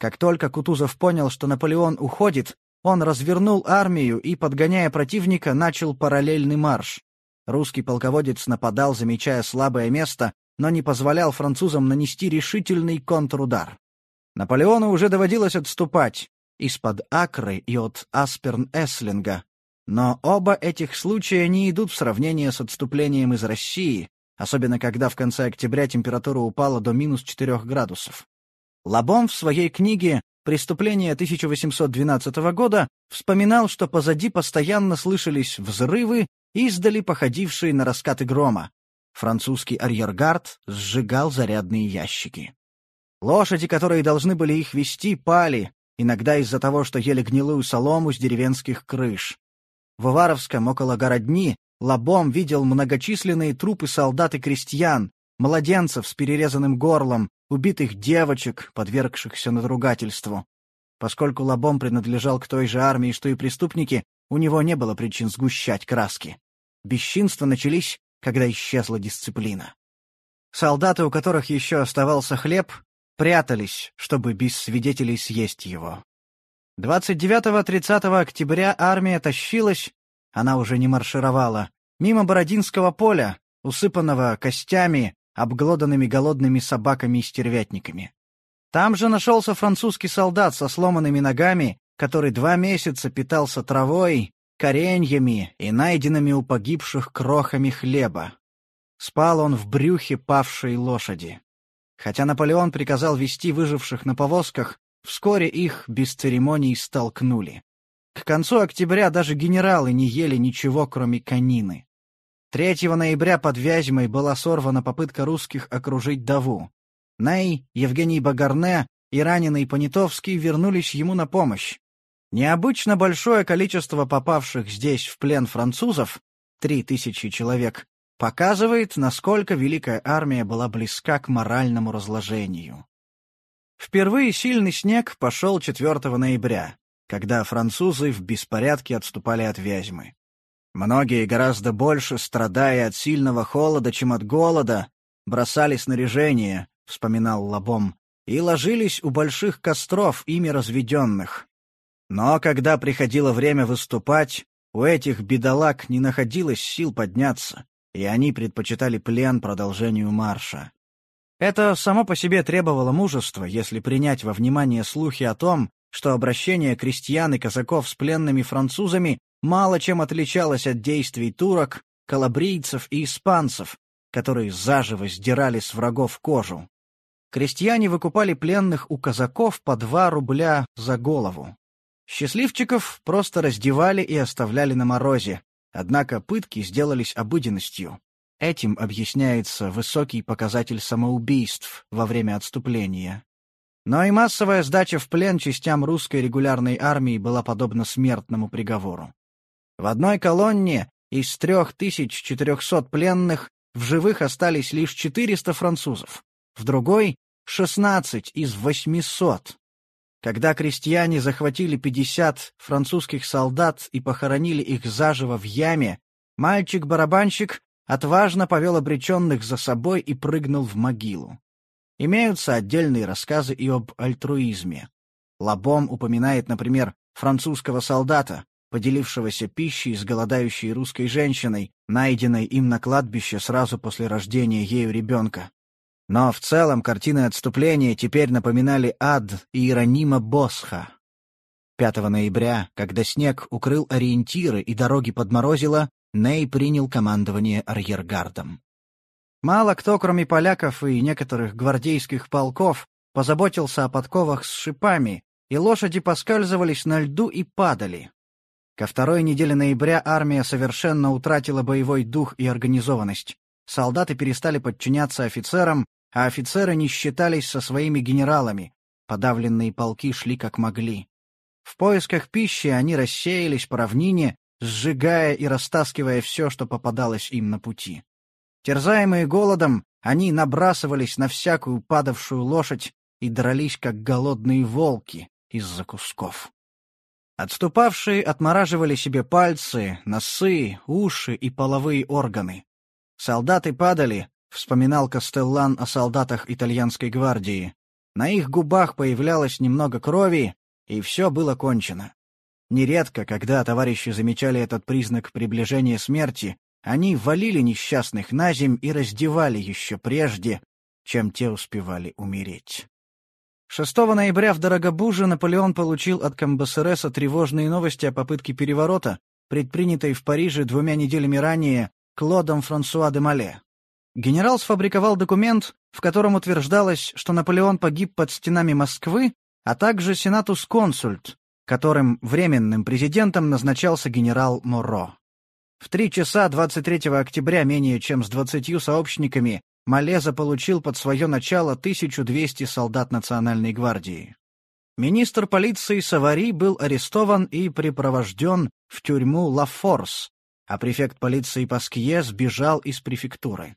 Как только Кутузов понял, что Наполеон уходит, он развернул армию и, подгоняя противника, начал параллельный марш. Русский полководец нападал, замечая слабое место, но не позволял французам нанести решительный контрудар. Наполеону уже доводилось отступать из-под Акры и от Асперн-Эслинга, но оба этих случая не идут в сравнение с отступлением из России, особенно когда в конце октября температура упала до минус 4 градусов. Лабом в своей книге «Преступление 1812 года» вспоминал, что позади постоянно слышались взрывы, издали походившие на раскаты грома. Французский арьергард сжигал зарядные ящики. Лошади, которые должны были их вести, пали, иногда из-за того, что ели гнилую солому с деревенских крыш. В Уваровском, около городни, Лобом видел многочисленные трупы солдат и крестьян, младенцев с перерезанным горлом, убитых девочек, подвергшихся надругательству. Поскольку Лобом принадлежал к той же армии, что и преступники, у него не было причин сгущать краски. Бесчинства начались, когда исчезла дисциплина. Солдаты, у которых еще оставался хлеб, прятались, чтобы без свидетелей съесть его. 29-30 октября армия тащилась, она уже не маршировала, мимо Бородинского поля, усыпанного костями, обглоданными голодными собаками и стервятниками. Там же нашелся французский солдат со сломанными ногами, который два месяца питался травой, кореньями и найденными у погибших крохами хлеба. Спал он в брюхе павшей лошади. Хотя Наполеон приказал вести выживших на повозках, Вскоре их без церемоний столкнули. К концу октября даже генералы не ели ничего, кроме конины. 3 ноября под Вязьмой была сорвана попытка русских окружить Даву. Ней, Евгений Багарне и раненый Понятовский вернулись ему на помощь. Необычно большое количество попавших здесь в плен французов, три тысячи человек, показывает, насколько Великая Армия была близка к моральному разложению. Впервые сильный снег пошел 4 ноября, когда французы в беспорядке отступали от Вязьмы. Многие, гораздо больше страдая от сильного холода, чем от голода, бросали снаряжение, — вспоминал Лобом, — и ложились у больших костров, ими разведенных. Но когда приходило время выступать, у этих бедолаг не находилось сил подняться, и они предпочитали плен продолжению марша. Это само по себе требовало мужества, если принять во внимание слухи о том, что обращение крестьян и казаков с пленными французами мало чем отличалось от действий турок, калабрийцев и испанцев, которые заживо сдирали с врагов кожу. Крестьяне выкупали пленных у казаков по два рубля за голову. Счастливчиков просто раздевали и оставляли на морозе, однако пытки сделались обыденностью. Этим объясняется высокий показатель самоубийств во время отступления. Но и массовая сдача в плен частям русской регулярной армии была подобна смертному приговору. В одной колонне из 3400 пленных в живых остались лишь 400 французов, в другой — 16 из 800. Когда крестьяне захватили 50 французских солдат и похоронили их заживо в яме, мальчик-барабанщик отважно повел обреченных за собой и прыгнул в могилу. Имеются отдельные рассказы и об альтруизме. Лабом упоминает, например, французского солдата, поделившегося пищей с голодающей русской женщиной, найденной им на кладбище сразу после рождения ею ребенка. Но в целом картины отступления теперь напоминали ад Иеронима Босха. 5 ноября, когда снег укрыл ориентиры и дороги подморозило, Ней принял командование арьергардом. Мало кто, кроме поляков и некоторых гвардейских полков, позаботился о подковах с шипами, и лошади поскальзывались на льду и падали. Ко второй неделе ноября армия совершенно утратила боевой дух и организованность. Солдаты перестали подчиняться офицерам, а офицеры не считались со своими генералами. Подавленные полки шли как могли. В поисках пищи они рассеялись по равнине, сжигая и растаскивая все, что попадалось им на пути. Терзаемые голодом, они набрасывались на всякую падавшую лошадь и дрались, как голодные волки из-за кусков. Отступавшие отмораживали себе пальцы, носы, уши и половые органы. Солдаты падали, вспоминал Кастеллан о солдатах итальянской гвардии. На их губах появлялось немного крови, и все было кончено. Нередко, когда товарищи замечали этот признак приближения смерти, они валили несчастных на земь и раздевали еще прежде, чем те успевали умереть. 6 ноября в Дорогобуже Наполеон получил от Камбасереса тревожные новости о попытке переворота, предпринятой в Париже двумя неделями ранее Клодом Франсуа де Мале. Генерал сфабриковал документ, в котором утверждалось, что Наполеон погиб под стенами Москвы, а также сенатус-консульт, которым временным президентом назначался генерал Моро. В три часа 23 октября менее чем с 20 сообщниками Малеза получил под свое начало 1200 солдат Национальной гвардии. Министр полиции Савари был арестован и припровожден в тюрьму Ла-Форс, а префект полиции Паскье сбежал из префектуры.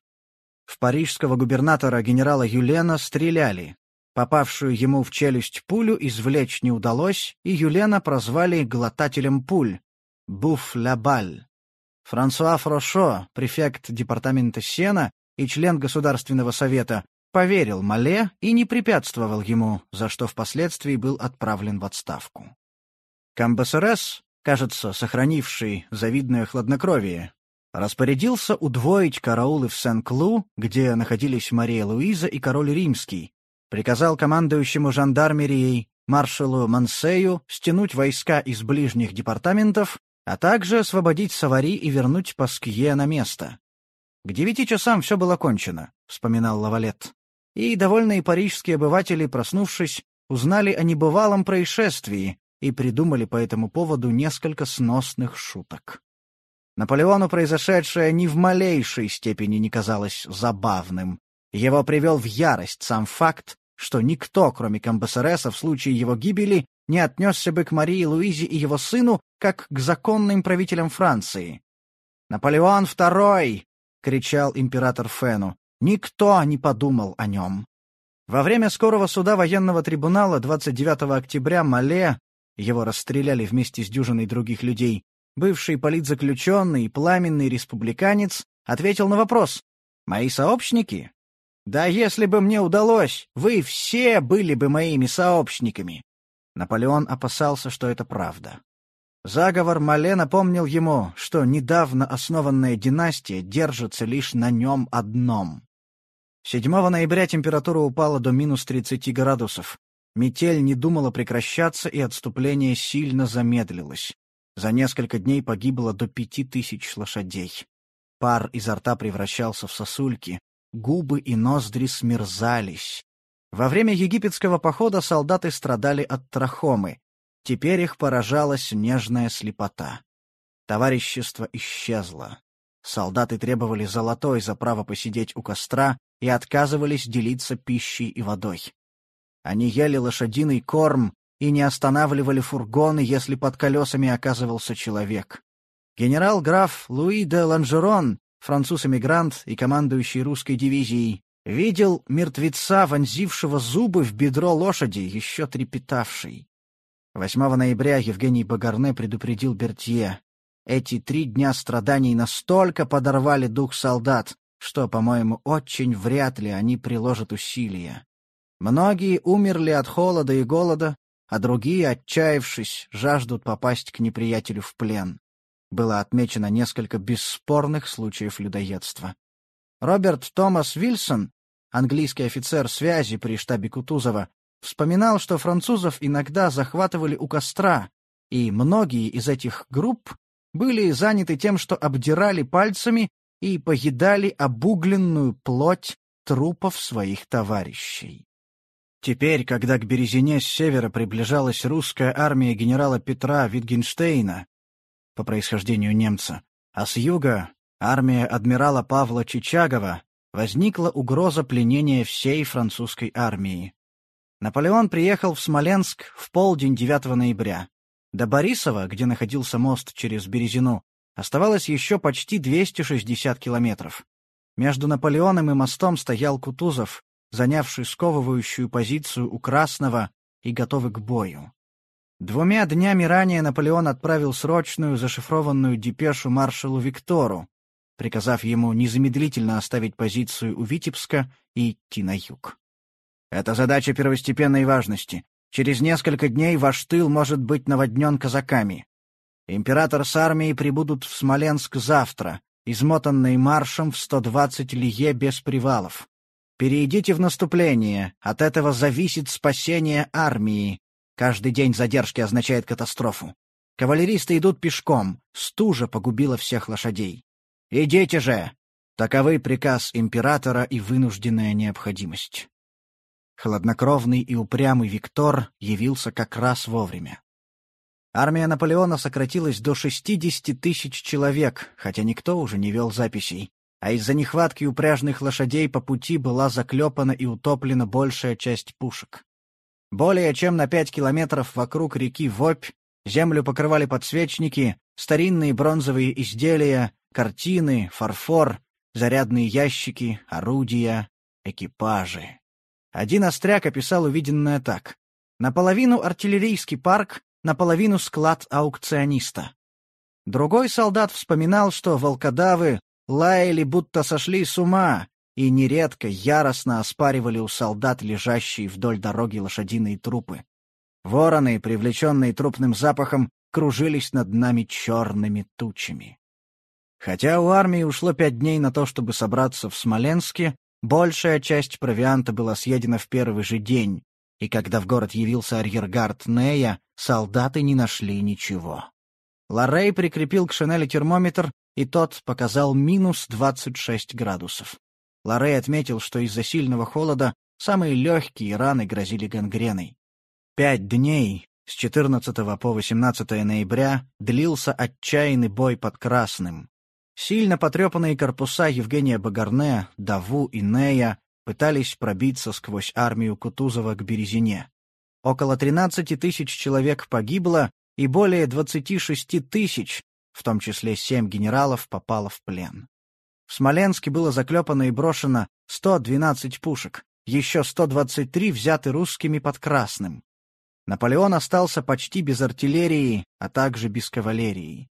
В парижского губернатора генерала Юлена стреляли. Попавшую ему в челюсть пулю извлечь не удалось, и Юлена прозвали глотателем пуль — Буф-ля-Баль. Франсуа Фрошо, префект департамента Сена и член Государственного совета, поверил Мале и не препятствовал ему, за что впоследствии был отправлен в отставку. Камбасерес, кажется, сохранивший завидное хладнокровие, распорядился удвоить караулы в Сен-Клу, где находились Мария Луиза и король Римский, приказал командующему жандармерией маршалу Мансею стянуть войска из ближних департаментов, а также освободить Савари и вернуть Паскье на место. «К девяти часам все было кончено», — вспоминал Лавалет. И довольные парижские обыватели, проснувшись, узнали о небывалом происшествии и придумали по этому поводу несколько сносных шуток. Наполеону произошедшее ни в малейшей степени не казалось забавным. Его привел в ярость сам факт, что никто, кроме Камбасереса, в случае его гибели, не отнесся бы к Марии Луизе и его сыну, как к законным правителям Франции. «Наполеон II!» — кричал император Фену. «Никто не подумал о нем». Во время скорого суда военного трибунала 29 октября Мале, его расстреляли вместе с дюжиной других людей, бывший политзаключенный и пламенный республиканец, ответил на вопрос «Мои сообщники?» «Да если бы мне удалось, вы все были бы моими сообщниками!» Наполеон опасался, что это правда. Заговор Мале напомнил ему, что недавно основанная династия держится лишь на нем одном. 7 ноября температура упала до минус 30 градусов. Метель не думала прекращаться, и отступление сильно замедлилось. За несколько дней погибло до пяти тысяч лошадей. Пар изо рта превращался в сосульки, губы и ноздри смерзались. Во время египетского похода солдаты страдали от трахомы. Теперь их поражала снежная слепота. Товарищество исчезло. Солдаты требовали золотой за право посидеть у костра и отказывались делиться пищей и водой. Они ели лошадиный корм, и не останавливали фургоны, если под колесами оказывался человек. Генерал-граф Луи де Ланжерон, француз-эмигрант и командующий русской дивизией, Видел мертвеца, вонзившего зубы в бедро лошади, еще трепетавшей. 8 ноября Евгений Багарне предупредил Бертье. Эти три дня страданий настолько подорвали дух солдат, что, по-моему, очень вряд ли они приложат усилия. Многие умерли от холода и голода, а другие, отчаявшись, жаждут попасть к неприятелю в плен. Было отмечено несколько бесспорных случаев людоедства. Роберт Томас Вильсон, английский офицер связи при штабе Кутузова, вспоминал, что французов иногда захватывали у костра, и многие из этих групп были заняты тем, что обдирали пальцами и поедали обугленную плоть трупов своих товарищей. Теперь, когда к Березине с севера приближалась русская армия генерала Петра Витгенштейна, по происхождению немца, а с юга — армия адмирала Павла Чичагова, возникла угроза пленения всей французской армии. Наполеон приехал в Смоленск в полдень 9 ноября. До Борисова, где находился мост через Березину, оставалось еще почти 260 километров. Между Наполеоном и мостом стоял Кутузов, занявший сковывающую позицию у Красного и готовый к бою. Двумя днями ранее Наполеон отправил срочную зашифрованную депешу маршалу Виктору, приказав ему незамедлительно оставить позицию у Витебска и идти на юг. «Это задача первостепенной важности. Через несколько дней ваш тыл может быть наводнен казаками. Император с армией прибудут в Смоленск завтра, измотанные маршем в 120 лие без привалов. Перейдите в наступление, от этого зависит спасение армии. Каждый день задержки означает катастрофу. Кавалеристы идут пешком, стужа погубила всех лошадей. Идите же! Таковы приказ императора и вынужденная необходимость. Хладнокровный и упрямый Виктор явился как раз вовремя. Армия Наполеона сократилась до 60 тысяч человек, хотя никто уже не вел записей а из-за нехватки упряжных лошадей по пути была заклепана и утоплена большая часть пушек. Более чем на пять километров вокруг реки Вопь землю покрывали подсвечники, старинные бронзовые изделия, картины, фарфор, зарядные ящики, орудия, экипажи. Один остряк описал увиденное так. Наполовину артиллерийский парк, наполовину склад аукциониста. Другой солдат вспоминал, что волкодавы лаяли, будто сошли с ума, и нередко яростно оспаривали у солдат лежащие вдоль дороги лошадиные трупы. Вороны, привлеченные трупным запахом, кружились над нами черными тучами. Хотя у армии ушло пять дней на то, чтобы собраться в Смоленске, большая часть провианта была съедена в первый же день, и когда в город явился арьергард Нея, солдаты не нашли ничего. Ларрей прикрепил к шинели термометр и тот показал минус 26 градусов. Лорей отметил, что из-за сильного холода самые легкие раны грозили гангреной. Пять дней, с 14 по 18 ноября, длился отчаянный бой под Красным. Сильно потрепанные корпуса Евгения Багарне, Даву и Нея пытались пробиться сквозь армию Кутузова к Березине. Около 13 тысяч человек погибло, и более 26 тысяч в том числе семь генералов, попало в плен. В Смоленске было заклепано и брошено 112 пушек, еще 123 взяты русскими под Красным. Наполеон остался почти без артиллерии, а также без кавалерии.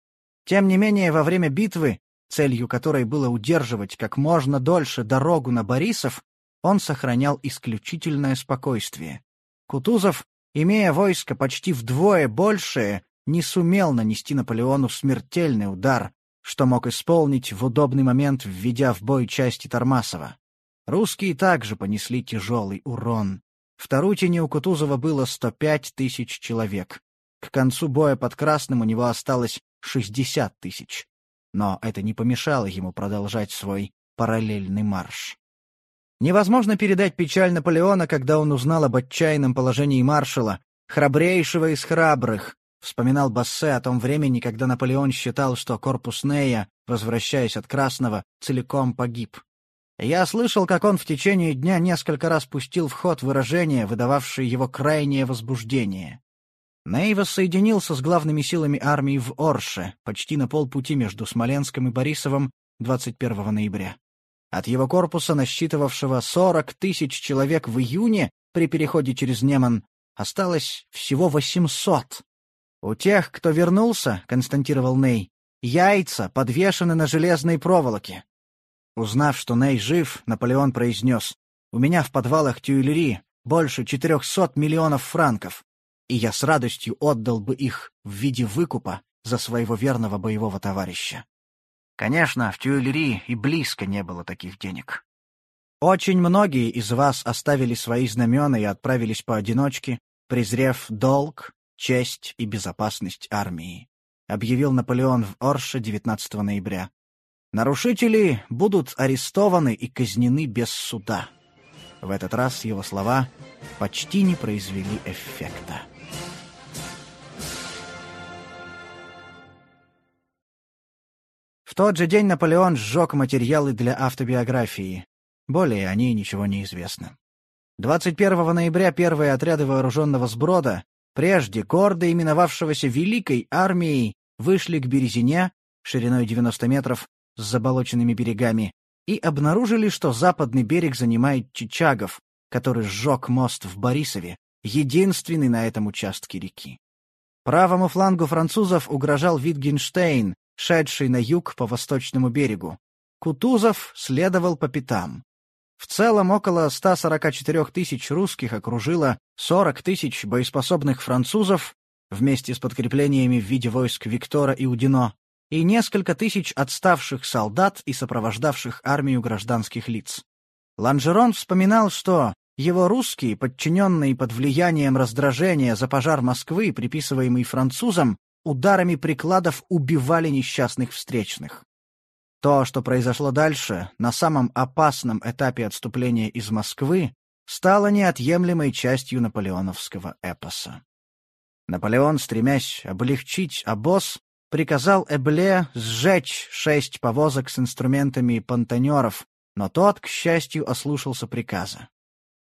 Тем не менее, во время битвы, целью которой было удерживать как можно дольше дорогу на Борисов, он сохранял исключительное спокойствие. Кутузов, имея войско почти вдвое большее, не сумел нанести Наполеону смертельный удар, что мог исполнить в удобный момент, введя в бой части Тормасова. Русские также понесли тяжелый урон. В Тарутине у Кутузова было 105 тысяч человек. К концу боя под Красным у него осталось 60 тысяч. Но это не помешало ему продолжать свой параллельный марш. Невозможно передать печаль Наполеона, когда он узнал об отчаянном положении маршала, храбрейшего из храбрых, Вспоминал Бассе о том времени, когда Наполеон считал, что корпус Нея, возвращаясь от Красного, целиком погиб. Я слышал, как он в течение дня несколько раз пустил в ход выражения, выдававшие его крайнее возбуждение. Ней воссоединился с главными силами армии в Орше, почти на полпути между Смоленском и Борисовым 21 ноября. От его корпуса, насчитывавшего 40 тысяч человек в июне при переходе через Неман, осталось всего 800. «У тех, кто вернулся», — констатировал Ней, — «яйца подвешены на железной проволоке». Узнав, что Ней жив, Наполеон произнес, «У меня в подвалах Тюильри больше 400 миллионов франков, и я с радостью отдал бы их в виде выкупа за своего верного боевого товарища». Конечно, в Тюильри и близко не было таких денег. Очень многие из вас оставили свои знамена и отправились поодиночке, презрев долг, честь и безопасность армии, объявил Наполеон в Орше 19 ноября. Нарушители будут арестованы и казнены без суда. В этот раз его слова почти не произвели эффекта. В тот же день Наполеон сжег материалы для автобиографии. Более о ней ничего не известно. 21 ноября первые отряды вооруженного сброда, прежде гордо именовавшегося Великой армией, вышли к Березине, шириной 90 метров, с заболоченными берегами, и обнаружили, что западный берег занимает Чичагов, который сжег мост в Борисове, единственный на этом участке реки. Правому флангу французов угрожал Витгенштейн, шедший на юг по восточному берегу. Кутузов следовал по пятам. В целом около 144 тысяч русских окружило 40 тысяч боеспособных французов вместе с подкреплениями в виде войск Виктора и Удино и несколько тысяч отставших солдат и сопровождавших армию гражданских лиц. Ланжерон вспоминал, что его русские, подчиненные под влиянием раздражения за пожар Москвы, приписываемый французам, ударами прикладов убивали несчастных встречных. То, что произошло дальше, на самом опасном этапе отступления из Москвы, стало неотъемлемой частью наполеоновского эпоса. Наполеон, стремясь облегчить обоз, приказал Эбле сжечь шесть повозок с инструментами понтонеров, но тот, к счастью, ослушался приказа.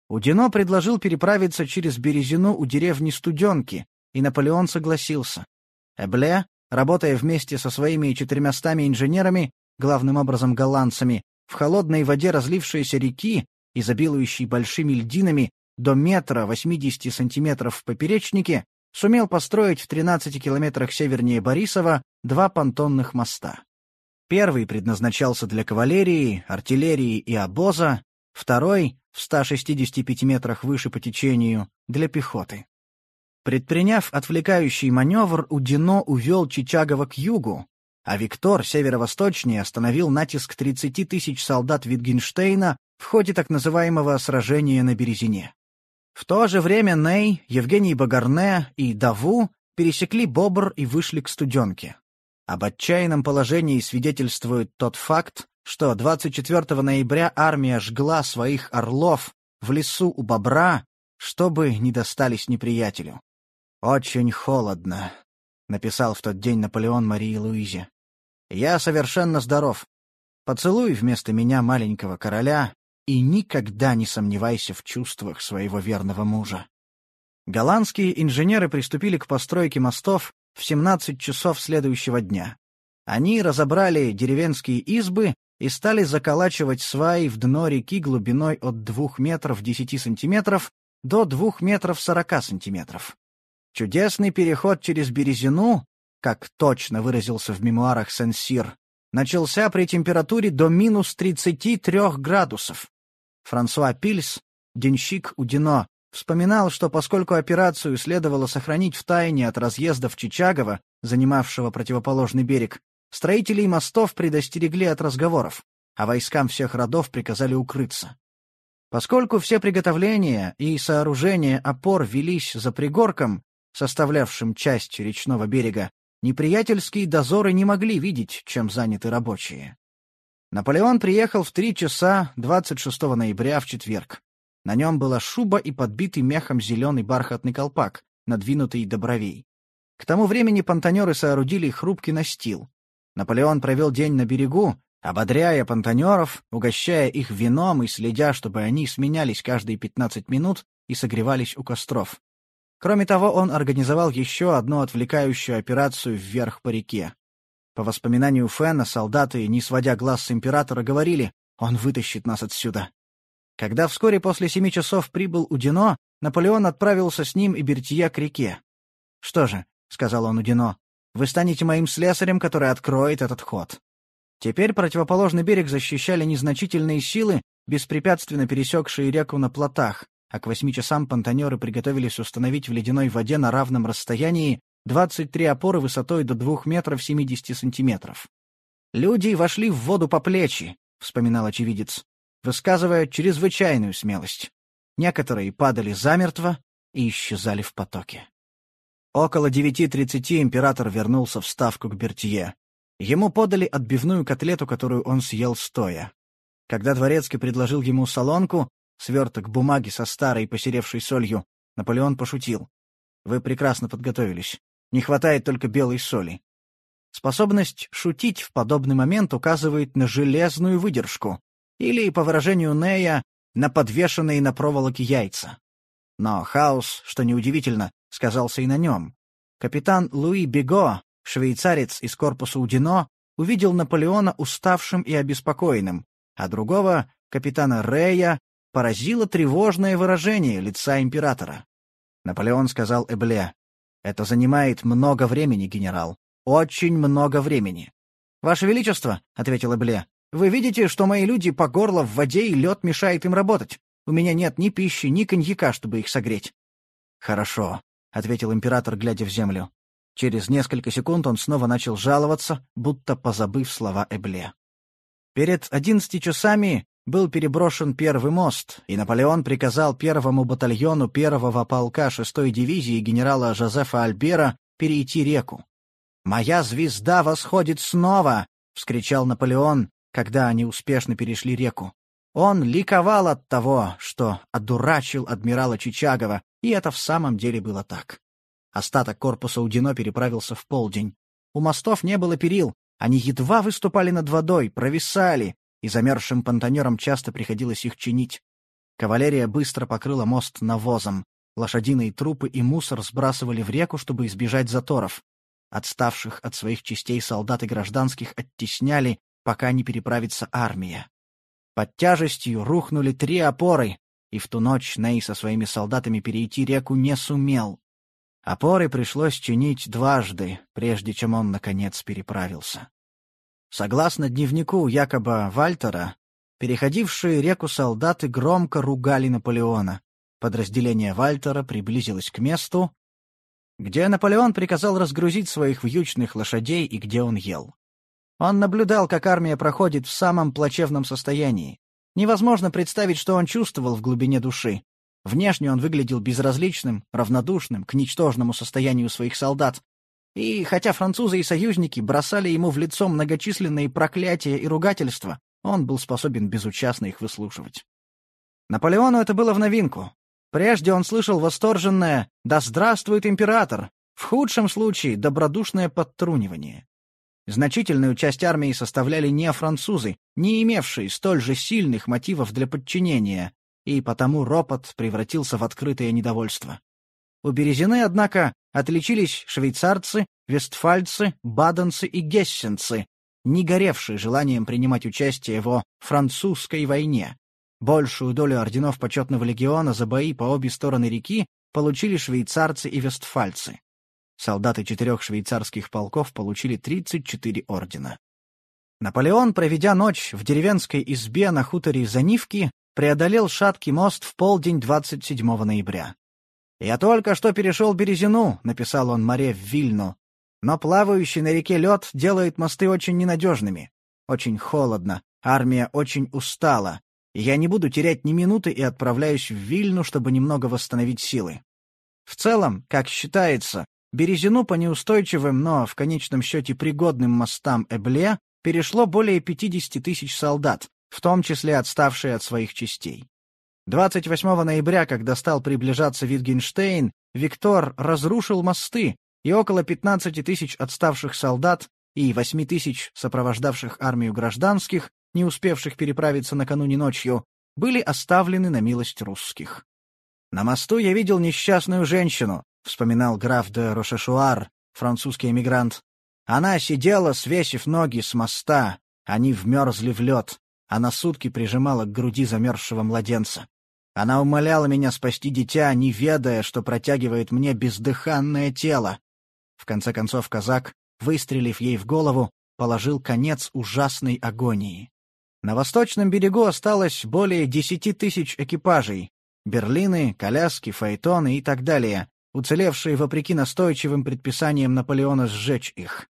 Удино предложил переправиться через Березину у деревни Студенки, и Наполеон согласился. Эбле, работая вместе со своими четырьмястами инженерами, главным образом голландцами, в холодной воде разлившейся реки, изобилующей большими льдинами, до метра 80 сантиметров в поперечнике, сумел построить в 13 километрах севернее Борисова два понтонных моста. Первый предназначался для кавалерии, артиллерии и обоза, второй, в 165 метрах выше по течению, для пехоты. Предприняв отвлекающий маневр, Удино увел Чичагова к югу, а Виктор северо-восточнее остановил натиск 30 тысяч солдат Витгенштейна в ходе так называемого сражения на Березине. В то же время Ней, Евгений Багарне и Даву пересекли Бобр и вышли к Студенке. Об отчаянном положении свидетельствует тот факт, что 24 ноября армия жгла своих орлов в лесу у Бобра, чтобы не достались неприятелю. «Очень холодно», — написал в тот день Наполеон Марии Луизе. «Я совершенно здоров. Поцелуй вместо меня маленького короля и никогда не сомневайся в чувствах своего верного мужа». Голландские инженеры приступили к постройке мостов в 17 часов следующего дня. Они разобрали деревенские избы и стали заколачивать сваи в дно реки глубиной от 2 метров 10 сантиметров до 2 метров 40 сантиметров. Чудесный переход через Березину, как точно выразился в мемуарах Сен-Сир, начался при температуре до минус 33 градусов. Франсуа Пильс, денщик Удино, вспоминал, что поскольку операцию следовало сохранить в тайне от разъездов Чичагова, занимавшего противоположный берег, строителей мостов предостерегли от разговоров, а войскам всех родов приказали укрыться. Поскольку все приготовления и сооружения опор велись за пригорком, составлявшим часть речного берега, неприятельские дозоры не могли видеть, чем заняты рабочие. Наполеон приехал в три часа 26 ноября в четверг. На нем была шуба и подбитый мехом зеленый бархатный колпак, надвинутый до бровей. К тому времени понтонеры соорудили хрупкий настил. Наполеон провел день на берегу, ободряя понтонеров, угощая их вином и следя, чтобы они сменялись каждые 15 минут и согревались у костров. Кроме того, он организовал еще одну отвлекающую операцию вверх по реке. По воспоминанию Фена, солдаты, не сводя глаз с императора, говорили, Он вытащит нас отсюда. Когда вскоре после семи часов прибыл Удино, Наполеон отправился с ним и Бертье к реке. «Что же», — сказал он Удино, — «вы станете моим слесарем, который откроет этот ход». Теперь противоположный берег защищали незначительные силы, беспрепятственно пересекшие реку на плотах, а к восьми часам понтонеры приготовились установить в ледяной воде на равном расстоянии 23 опоры высотой до 2 метров 70 сантиметров. «Люди вошли в воду по плечи», — вспоминал очевидец, высказывая чрезвычайную смелость. Некоторые падали замертво и исчезали в потоке. Около 9.30 император вернулся в ставку к Бертье. Ему подали отбивную котлету, которую он съел стоя. Когда Дворецкий предложил ему солонку, сверток бумаги со старой посеревшей солью, Наполеон пошутил. «Вы прекрасно подготовились. Не хватает только белой соли». Способность шутить в подобный момент указывает на железную выдержку, или, по выражению Нея, на подвешенные на проволоке яйца. Но хаос, что неудивительно, сказался и на нем. Капитан Луи Бего, швейцарец из корпуса Удино, увидел Наполеона уставшим и обеспокоенным, а другого, капитана Рея, поразило тревожное выражение лица императора. Наполеон сказал Эбле, «Это занимает много времени, генерал. Очень много времени». «Ваше Величество», — ответил Эбле, «вы видите, что мои люди по горло в воде и лед мешает им работать. У меня нет ни пищи, ни коньяка, чтобы их согреть». «Хорошо», — ответил император, глядя в землю. Через несколько секунд он снова начал жаловаться, будто позабыв слова Эбле. Перед одиннадцати часами был переброшен первый мост, и Наполеон приказал первому батальону первого полка шестой дивизии генерала Жозефа Альбера перейти реку. «Моя звезда восходит снова!» — вскричал Наполеон, когда они успешно перешли реку. Он ликовал от того, что одурачил адмирала Чичагова, и это в самом деле было так. Остаток корпуса Удино переправился в полдень. У мостов не было перил, они едва выступали над водой, провисали, и замерзшим понтонерам часто приходилось их чинить. Кавалерия быстро покрыла мост навозом. Лошадиные трупы и мусор сбрасывали в реку, чтобы избежать заторов. Отставших от своих частей солдат и гражданских оттесняли, пока не переправится армия. Под тяжестью рухнули три опоры, и в ту ночь Ней со своими солдатами перейти реку не сумел. Опоры пришлось чинить дважды, прежде чем он, наконец, переправился. Согласно дневнику якобы Вальтера, переходившие реку солдаты громко ругали Наполеона. Подразделение Вальтера приблизилось к месту, где Наполеон приказал разгрузить своих вьючных лошадей и где он ел. Он наблюдал, как армия проходит в самом плачевном состоянии. Невозможно представить, что он чувствовал в глубине души. Внешне он выглядел безразличным, равнодушным к ничтожному состоянию своих солдат. И хотя французы и союзники бросали ему в лицо многочисленные проклятия и ругательства, он был способен безучастно их выслушивать. Наполеону это было в новинку. Прежде он слышал восторженное «Да здравствует император!» в худшем случае добродушное подтрунивание. Значительную часть армии составляли не французы, не имевшие столь же сильных мотивов для подчинения, и потому ропот превратился в открытое недовольство. У Березины, однако, отличились швейцарцы, вестфальцы, баденцы и гессенцы, не горевшие желанием принимать участие во французской войне. Большую долю орденов почетного легиона за бои по обе стороны реки получили швейцарцы и вестфальцы. Солдаты четырех швейцарских полков получили 34 ордена. Наполеон, проведя ночь в деревенской избе на хуторе Занивки, преодолел шаткий мост в полдень 27 ноября. «Я только что перешел Березину», — написал он море в Вильну. «Но плавающий на реке лед делает мосты очень ненадежными. Очень холодно, армия очень устала, я не буду терять ни минуты и отправляюсь в Вильну, чтобы немного восстановить силы. В целом, как считается, Березину по неустойчивым, но в конечном счете пригодным мостам Эбле перешло более 50 тысяч солдат, в том числе отставшие от своих частей. 28 ноября, когда стал приближаться Витгенштейн, Виктор разрушил мосты, и около 15 тысяч отставших солдат и 8 тысяч сопровождавших армию гражданских, не успевших переправиться накануне ночью, были оставлены на милость русских. «На мосту я видел несчастную женщину», — вспоминал граф де Рошешуар, французский эмигрант. «Она сидела, свесив ноги с моста, они вмерзли в лед. а на сутки прижимала к груди замерзшего младенца. Она умоляла меня спасти дитя, не ведая, что протягивает мне бездыханное тело. В конце концов казак, выстрелив ей в голову, положил конец ужасной агонии. На восточном берегу осталось более десяти тысяч экипажей. Берлины, коляски, фаэтоны и так далее, уцелевшие вопреки настойчивым предписаниям Наполеона сжечь их.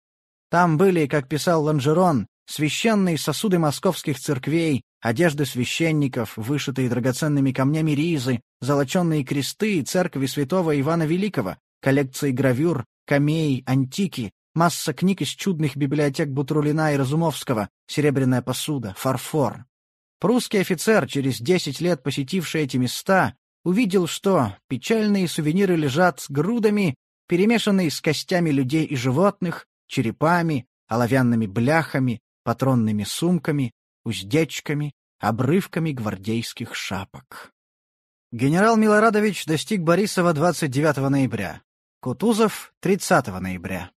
Там были, как писал Ланжерон, священные сосуды московских церквей, одежды священников, вышитые драгоценными камнями ризы, золоченные кресты церкви святого Ивана Великого, коллекции гравюр, камей, антики, масса книг из чудных библиотек Бутрулина и Разумовского, серебряная посуда, фарфор. Прусский офицер, через десять лет посетивший эти места, увидел, что печальные сувениры лежат грудами, перемешанные с костями людей и животных, черепами, оловянными бляхами, патронными сумками, уздечками, обрывками гвардейских шапок. Генерал Милорадович достиг Борисова 29 ноября, Кутузов — 30 ноября.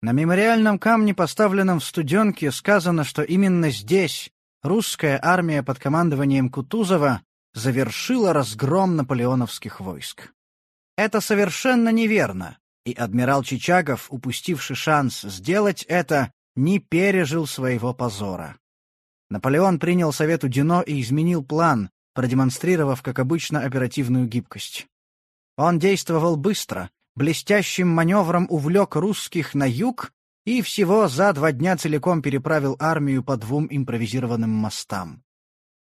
На мемориальном камне, поставленном в Студенке, сказано, что именно здесь русская армия под командованием Кутузова завершила разгром наполеоновских войск. Это совершенно неверно, и адмирал Чичагов, упустивший шанс сделать это, не пережил своего позора. Наполеон принял совет Удино и изменил план, продемонстрировав, как обычно, оперативную гибкость. Он действовал быстро, блестящим маневром увлек русских на юг и всего за два дня целиком переправил армию по двум импровизированным мостам.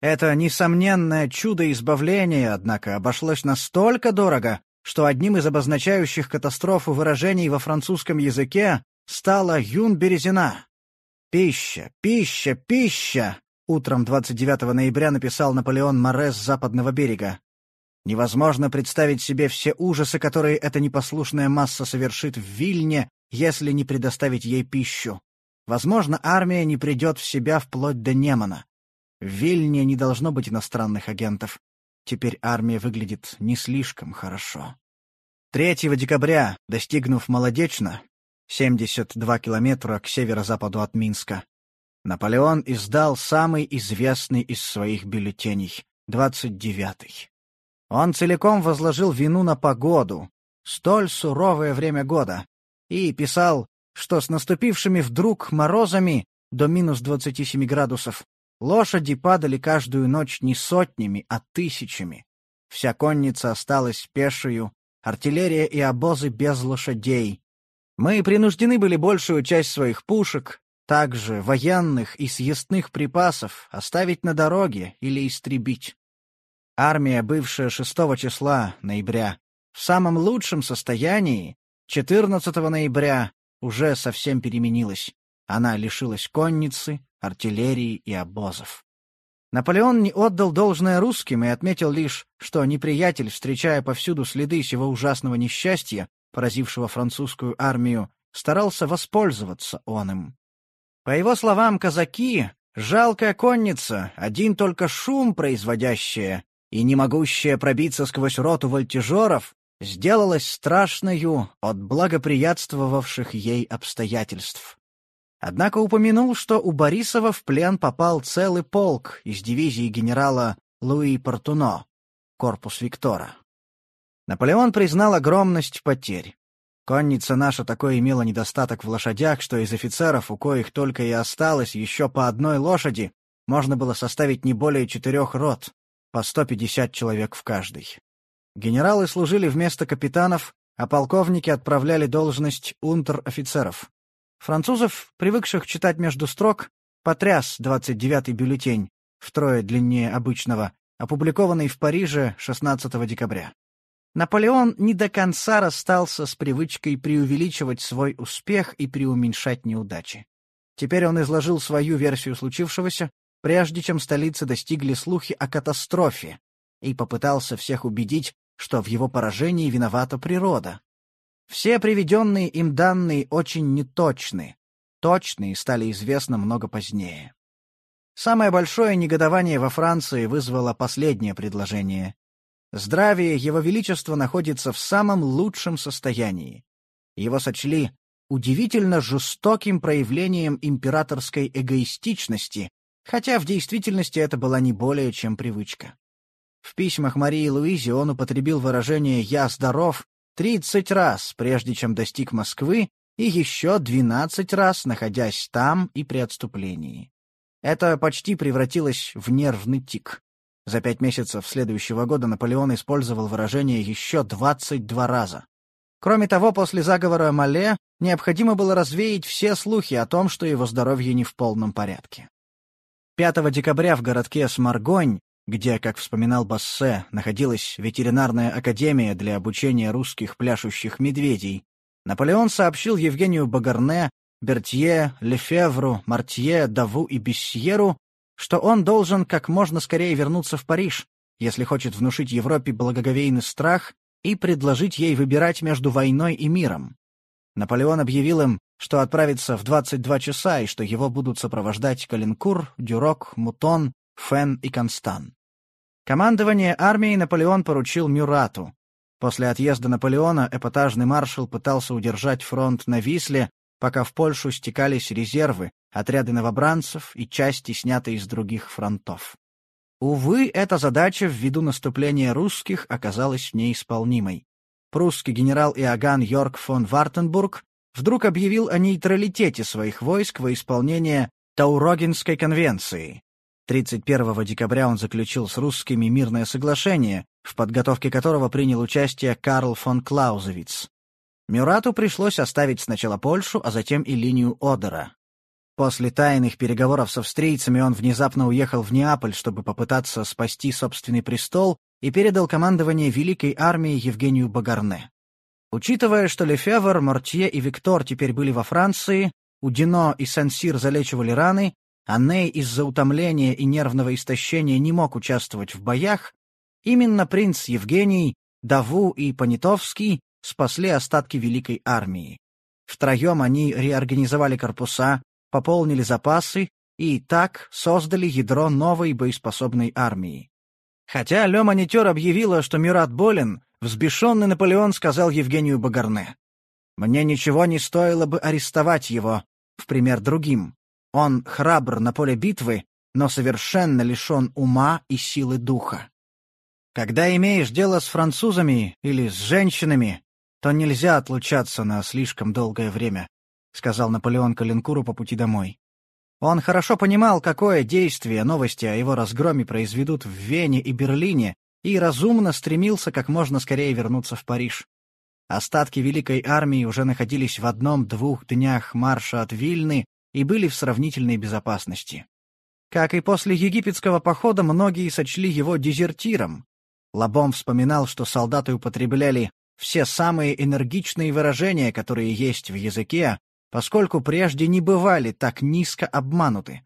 Это несомненное чудо избавления, однако, обошлось настолько дорого, что одним из обозначающих катастрофу выражений во французском языке стала «юн березина». «Пища, пища, пища!» Утром 29 ноября написал Наполеон Море с западного берега. Невозможно представить себе все ужасы, которые эта непослушная масса совершит в Вильне, если не предоставить ей пищу. Возможно, армия не придет в себя вплоть до Немана. В Вильне не должно быть иностранных агентов. Теперь армия выглядит не слишком хорошо. 3 декабря, достигнув Молодечно, 72 километра к северо-западу от Минска, Наполеон издал самый известный из своих бюллетеней, 29-й. Он целиком возложил вину на погоду, столь суровое время года, и писал, что с наступившими вдруг морозами до минус 27 градусов Лошади падали каждую ночь не сотнями, а тысячами. Вся конница осталась пешую, артиллерия и обозы без лошадей. Мы принуждены были большую часть своих пушек, также военных и съестных припасов, оставить на дороге или истребить. Армия, бывшая 6 числа ноября, в самом лучшем состоянии, 14 ноября, уже совсем переменилась. Она лишилась конницы, артиллерии и обозов. Наполеон не отдал должное русским и отметил лишь, что неприятель, встречая повсюду следы сего ужасного несчастья, поразившего французскую армию, старался воспользоваться он им. По его словам, казаки — жалкая конница, один только шум производящая и не могущая пробиться сквозь роту вольтежеров, сделалась страшною от благоприятствовавших ей обстоятельств. Однако упомянул, что у Борисова в плен попал целый полк из дивизии генерала Луи Портуно, корпус Виктора. Наполеон признал огромность потерь. Конница наша такой имела недостаток в лошадях, что из офицеров, у коих только и осталось еще по одной лошади, можно было составить не более четырех рот, по 150 человек в каждой. Генералы служили вместо капитанов, а полковники отправляли должность унтер-офицеров. Французов, привыкших читать между строк, потряс 29-й бюллетень, втрое длиннее обычного, опубликованный в Париже 16 декабря. Наполеон не до конца расстался с привычкой преувеличивать свой успех и преуменьшать неудачи. Теперь он изложил свою версию случившегося, прежде чем столицы достигли слухи о катастрофе, и попытался всех убедить, что в его поражении виновата природа. Все приведенные им данные очень неточны. Точные стали известны много позднее. Самое большое негодование во Франции вызвало последнее предложение. Здравие Его Величества находится в самом лучшем состоянии. Его сочли удивительно жестоким проявлением императорской эгоистичности, хотя в действительности это была не более чем привычка. В письмах Марии Луизе он употребил выражение «я здоров» 30 раз, прежде чем достиг Москвы, и еще 12 раз, находясь там и при отступлении. Это почти превратилось в нервный тик. За пять месяцев следующего года Наполеон использовал выражение еще 22 раза. Кроме того, после заговора Мале необходимо было развеять все слухи о том, что его здоровье не в полном порядке. 5 декабря в городке Сморгонь, где, как вспоминал Бассе, находилась ветеринарная академия для обучения русских пляшущих медведей, Наполеон сообщил Евгению Багарне, Бертье, Лефевру, Мартье, Даву и Бессьеру, что он должен как можно скорее вернуться в Париж, если хочет внушить Европе благоговейный страх и предложить ей выбирать между войной и миром. Наполеон объявил им, что отправится в 22 часа и что его будут сопровождать Калинкур, Дюрок, Мутон, Фен и Констан. Командование армией Наполеон поручил Мюрату. После отъезда Наполеона эпатажный маршал пытался удержать фронт на Висле, пока в Польшу стекались резервы, отряды новобранцев и части, снятые из других фронтов. Увы, эта задача ввиду наступления русских оказалась неисполнимой. Прусский генерал Иоганн Йорк фон Вартенбург вдруг объявил о нейтралитете своих войск во исполнение Таурогинской конвенции. 31 декабря он заключил с русскими мирное соглашение, в подготовке которого принял участие Карл фон Клаузевиц. Мюрату пришлось оставить сначала Польшу, а затем и линию Одера. После тайных переговоров с австрийцами он внезапно уехал в Неаполь, чтобы попытаться спасти собственный престол, и передал командование Великой армии Евгению Багарне. Учитывая, что Лефевр, Мортье и Виктор теперь были во Франции, Удино и Сансир залечивали раны, а Ней из-за утомления и нервного истощения не мог участвовать в боях, именно принц Евгений, Даву и Понятовский спасли остатки Великой армии. Втроем они реорганизовали корпуса, пополнили запасы и так создали ядро новой боеспособной армии. Хотя Ле Монитер объявила, что Мюрат болен, взбешенный Наполеон сказал Евгению Багарне. «Мне ничего не стоило бы арестовать его, в пример другим. Он храбр на поле битвы, но совершенно лишен ума и силы духа. Когда имеешь дело с французами или с женщинами, то нельзя отлучаться на слишком долгое время», — сказал Наполеон Калинкуру по пути домой. Он хорошо понимал, какое действие новости о его разгроме произведут в Вене и Берлине, и разумно стремился как можно скорее вернуться в Париж. Остатки Великой армии уже находились в одном-двух днях марша от Вильны и были в сравнительной безопасности. Как и после египетского похода, многие сочли его дезертиром. Лабом вспоминал, что солдаты употребляли все самые энергичные выражения, которые есть в языке, поскольку прежде не бывали так низко обмануты.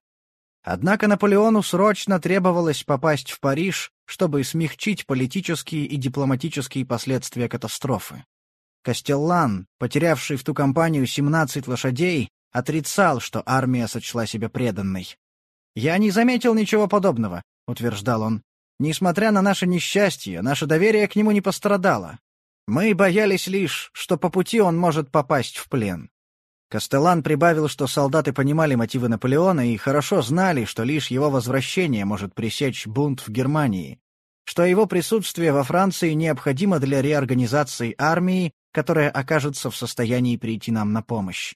Однако Наполеону срочно требовалось попасть в Париж, чтобы смягчить политические и дипломатические последствия катастрофы. Кастеллан, потерявший в ту кампанию 17 лошадей, отрицал, что армия сочла себя преданной. «Я не заметил ничего подобного», — утверждал он. «Несмотря на наше несчастье, наше доверие к нему не пострадало. Мы боялись лишь, что по пути он может попасть в плен». Кастеллан прибавил, что солдаты понимали мотивы Наполеона и хорошо знали, что лишь его возвращение может пресечь бунт в Германии, что его присутствие во Франции необходимо для реорганизации армии, которая окажется в состоянии прийти нам на помощь.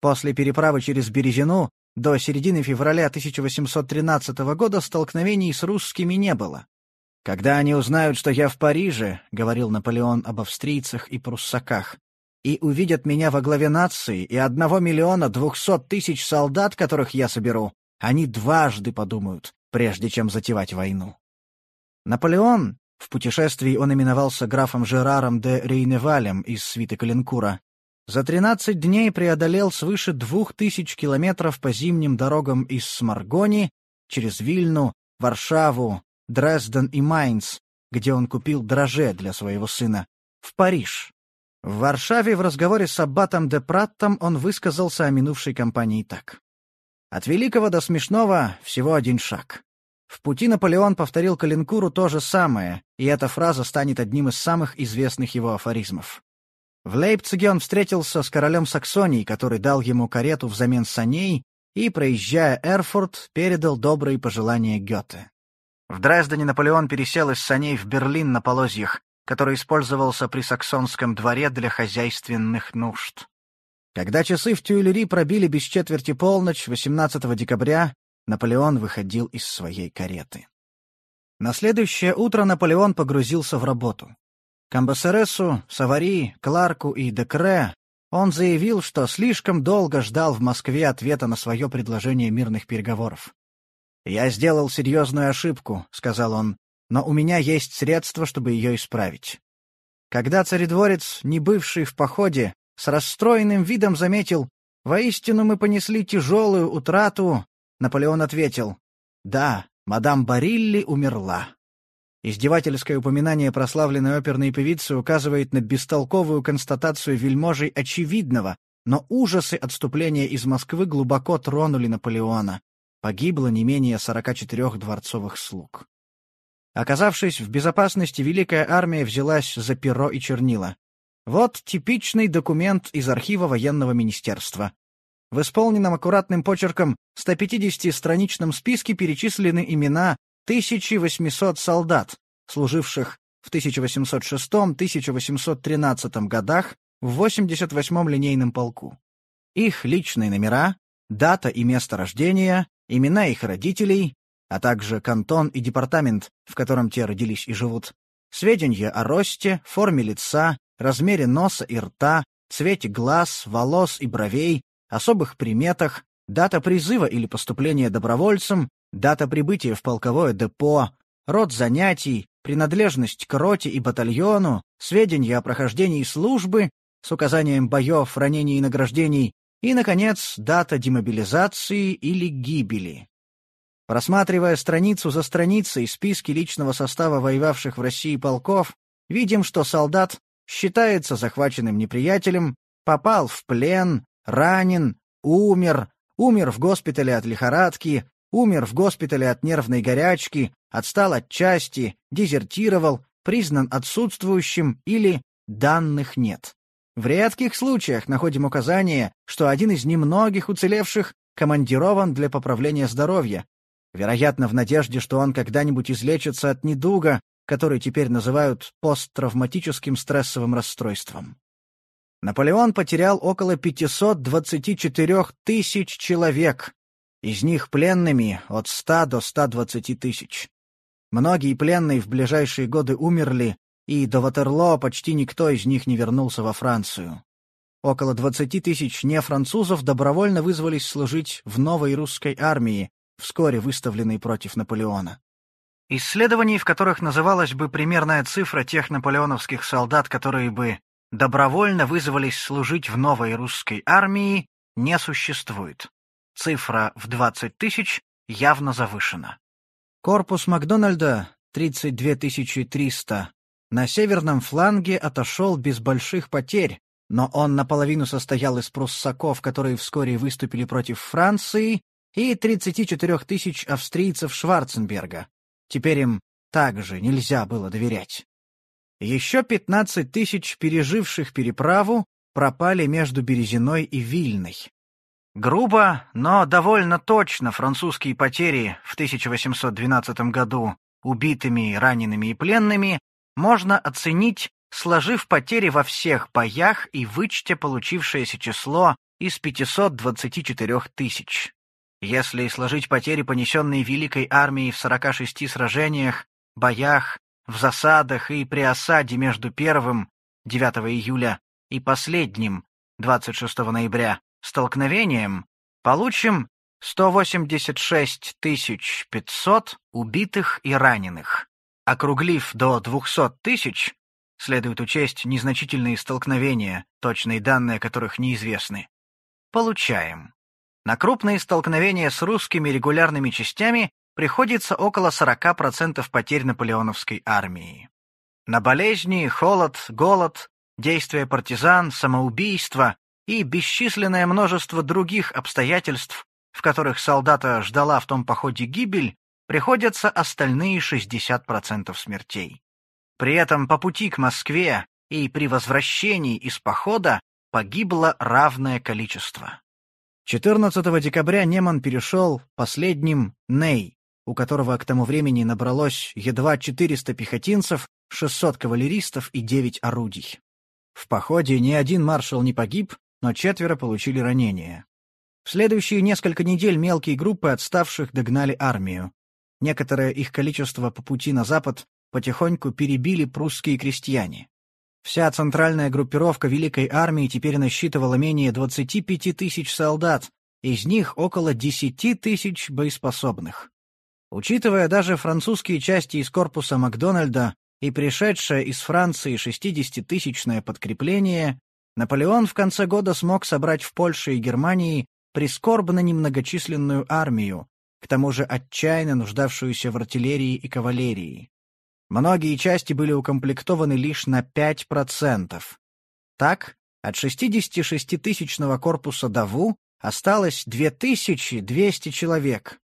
После переправы через Березину до середины февраля 1813 года столкновений с русскими не было. «Когда они узнают, что я в Париже», — говорил Наполеон об австрийцах и пруссаках, «и увидят меня во главе нации и одного миллиона двухсот тысяч солдат, которых я соберу, они дважды подумают, прежде чем затевать войну». Наполеон, в путешествии он именовался графом Жераром де Рейневалем из свиты Калинкура, за 13 дней преодолел свыше двух тысяч километров по зимним дорогам из Сморгони через Вильну, Варшаву, Дрезден и Майнц, где он купил дроже для своего сына, в Париж. В Варшаве в разговоре с Аббатом де Праттом он высказался о минувшей кампании так. «От великого до смешного всего один шаг». В пути Наполеон повторил Калинкуру то же самое, и эта фраза станет одним из самых известных его афоризмов. В Лейпциге он встретился с королем Саксонии, который дал ему карету взамен саней, и, проезжая Эрфурт, передал добрые пожелания Гёте. В Дрездене Наполеон пересел из саней в Берлин на полозьях, который использовался при саксонском дворе для хозяйственных нужд. Когда часы в Тюильри пробили без четверти полночь 18 декабря, Наполеон выходил из своей кареты. На следующее утро Наполеон погрузился в работу. Камбасересу, Савари, Кларку и Декре он заявил, что слишком долго ждал в Москве ответа на свое предложение мирных переговоров. «Я сделал серьезную ошибку», — сказал он, — «но у меня есть средства, чтобы ее исправить». Когда царедворец, не бывший в походе, с расстроенным видом заметил, «Воистину мы понесли тяжелую утрату», Наполеон ответил, «Да, мадам Барилли умерла». Издевательское упоминание прославленной оперной певицы указывает на бестолковую констатацию вельможей очевидного, но ужасы отступления из Москвы глубоко тронули Наполеона. Погибло не менее 44 дворцовых слуг. Оказавшись в безопасности, Великая Армия взялась за перо и чернила. Вот типичный документ из архива военного министерства. В исполненном аккуратным почерком 150-страничном списке перечислены имена 1800 солдат, служивших в 1806-1813 годах в 88-м линейном полку. Их личные номера, дата и место рождения, имена их родителей, а также кантон и департамент, в котором те родились и живут, сведения о росте, форме лица, размере носа и рта, цвете глаз, волос и бровей, особых приметах, дата призыва или поступления добровольцем, дата прибытия в полковое депо, род занятий, принадлежность к роте и батальону, сведения о прохождении службы с указанием боев, ранений и награждений, и, наконец, дата демобилизации или гибели. Просматривая страницу за страницей списки личного состава воевавших в России полков, видим, что солдат считается захваченным неприятелем, попал в плен, ранен, умер, умер в госпитале от лихорадки, умер в госпитале от нервной горячки, отстал от части, дезертировал, признан отсутствующим или данных нет. В редких случаях находим указание, что один из немногих уцелевших командирован для поправления здоровья, вероятно, в надежде, что он когда-нибудь излечится от недуга, который теперь называют посттравматическим стрессовым расстройством. Наполеон потерял около 524 тысяч человек, из них пленными от 100 до 120 тысяч. Многие пленные в ближайшие годы умерли, и до Ватерлоо почти никто из них не вернулся во Францию. Около 20 тысяч нефранцузов добровольно вызвались служить в новой русской армии, вскоре выставленной против Наполеона. Исследований, в которых называлась бы примерная цифра тех наполеоновских солдат, которые бы добровольно вызвались служить в новой русской армии, не существует. Цифра в 20 тысяч явно завышена. Корпус Макдональда, 32 300, на северном фланге отошел без больших потерь, но он наполовину состоял из пруссаков, которые вскоре выступили против Франции, и 34 тысяч австрийцев Шварценберга. Теперь им также нельзя было доверять. Еще 15 тысяч переживших переправу пропали между Березиной и Вильной. Грубо, но довольно точно французские потери в 1812 году убитыми, ранеными и пленными можно оценить, сложив потери во всех боях и вычтя получившееся число из 524 тысяч. Если сложить потери, понесенные Великой армией в 46 сражениях, боях, в засадах и при осаде между первым, 9 июля, и последним, 26 ноября, столкновением, получим 186 500 убитых и раненых. Округлив до 200 тысяч, следует учесть незначительные столкновения, точные данные которых неизвестны. Получаем на крупные столкновения с русскими регулярными частями приходится около 40% потерь наполеоновской армии. На болезни, холод, голод, действия партизан, самоубийство и бесчисленное множество других обстоятельств, в которых солдата ждала в том походе гибель, приходятся остальные 60% смертей. При этом по пути к Москве и при возвращении из похода погибло равное количество. 14 декабря Неман перешел последним Ней, у которого к тому времени набралось едва 400 пехотинцев, 600 кавалеристов и 9 орудий. В походе ни один маршал не погиб, но четверо получили ранения. В следующие несколько недель мелкие группы отставших догнали армию. Некоторое их количество по пути на запад потихоньку перебили прусские крестьяне. Вся центральная группировка Великой армии теперь насчитывала менее 25 тысяч солдат, из них около 10 тысяч боеспособных. Учитывая даже французские части из корпуса Макдональда и пришедшее из Франции 60-тысячное подкрепление, Наполеон в конце года смог собрать в Польше и Германии прискорбно немногочисленную армию, к тому же отчаянно нуждавшуюся в артиллерии и кавалерии. Многие части были укомплектованы лишь на 5%. Так, от 66-тысячного корпуса Даву осталось 2200 человек.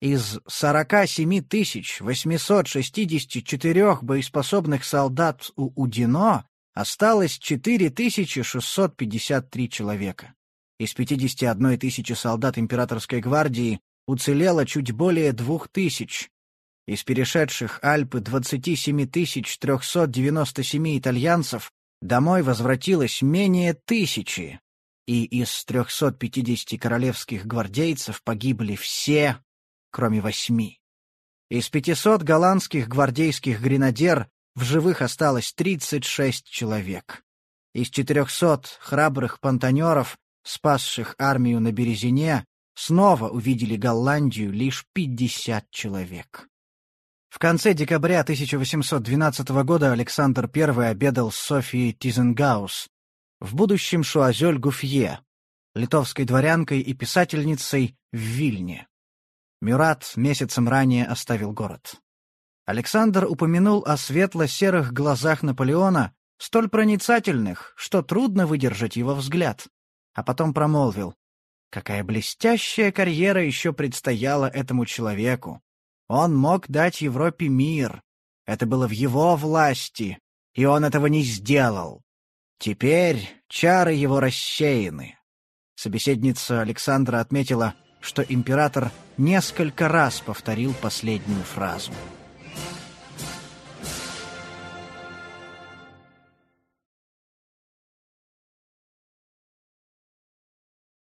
Из 47 864 боеспособных солдат у Удино осталось 4653 человека. Из 51 тысячи солдат императорской гвардии уцелело чуть более двух тысяч, из перешедших Альпы 27 397 итальянцев домой возвратилось менее тысячи, и из 350 королевских гвардейцев погибли все, кроме восьми. Из 500 голландских гвардейских гренадер в живых осталось 36 человек. Из 400 храбрых понтонеров, спасших армию на Березине, снова увидели Голландию лишь 50 человек. В конце декабря 1812 года Александр I обедал с Софией Тизенгаус, в будущем Шуазель Гуфье, литовской дворянкой и писательницей в Вильне. Мюрат месяцем ранее оставил город. Александр упомянул о светло-серых глазах Наполеона, столь проницательных, что трудно выдержать его взгляд, а потом промолвил, какая блестящая карьера еще предстояла этому человеку. Он мог дать Европе мир. Это было в его власти, и он этого не сделал. Теперь чары его рассеяны. Собеседница Александра отметила, что император несколько раз повторил последнюю фразу.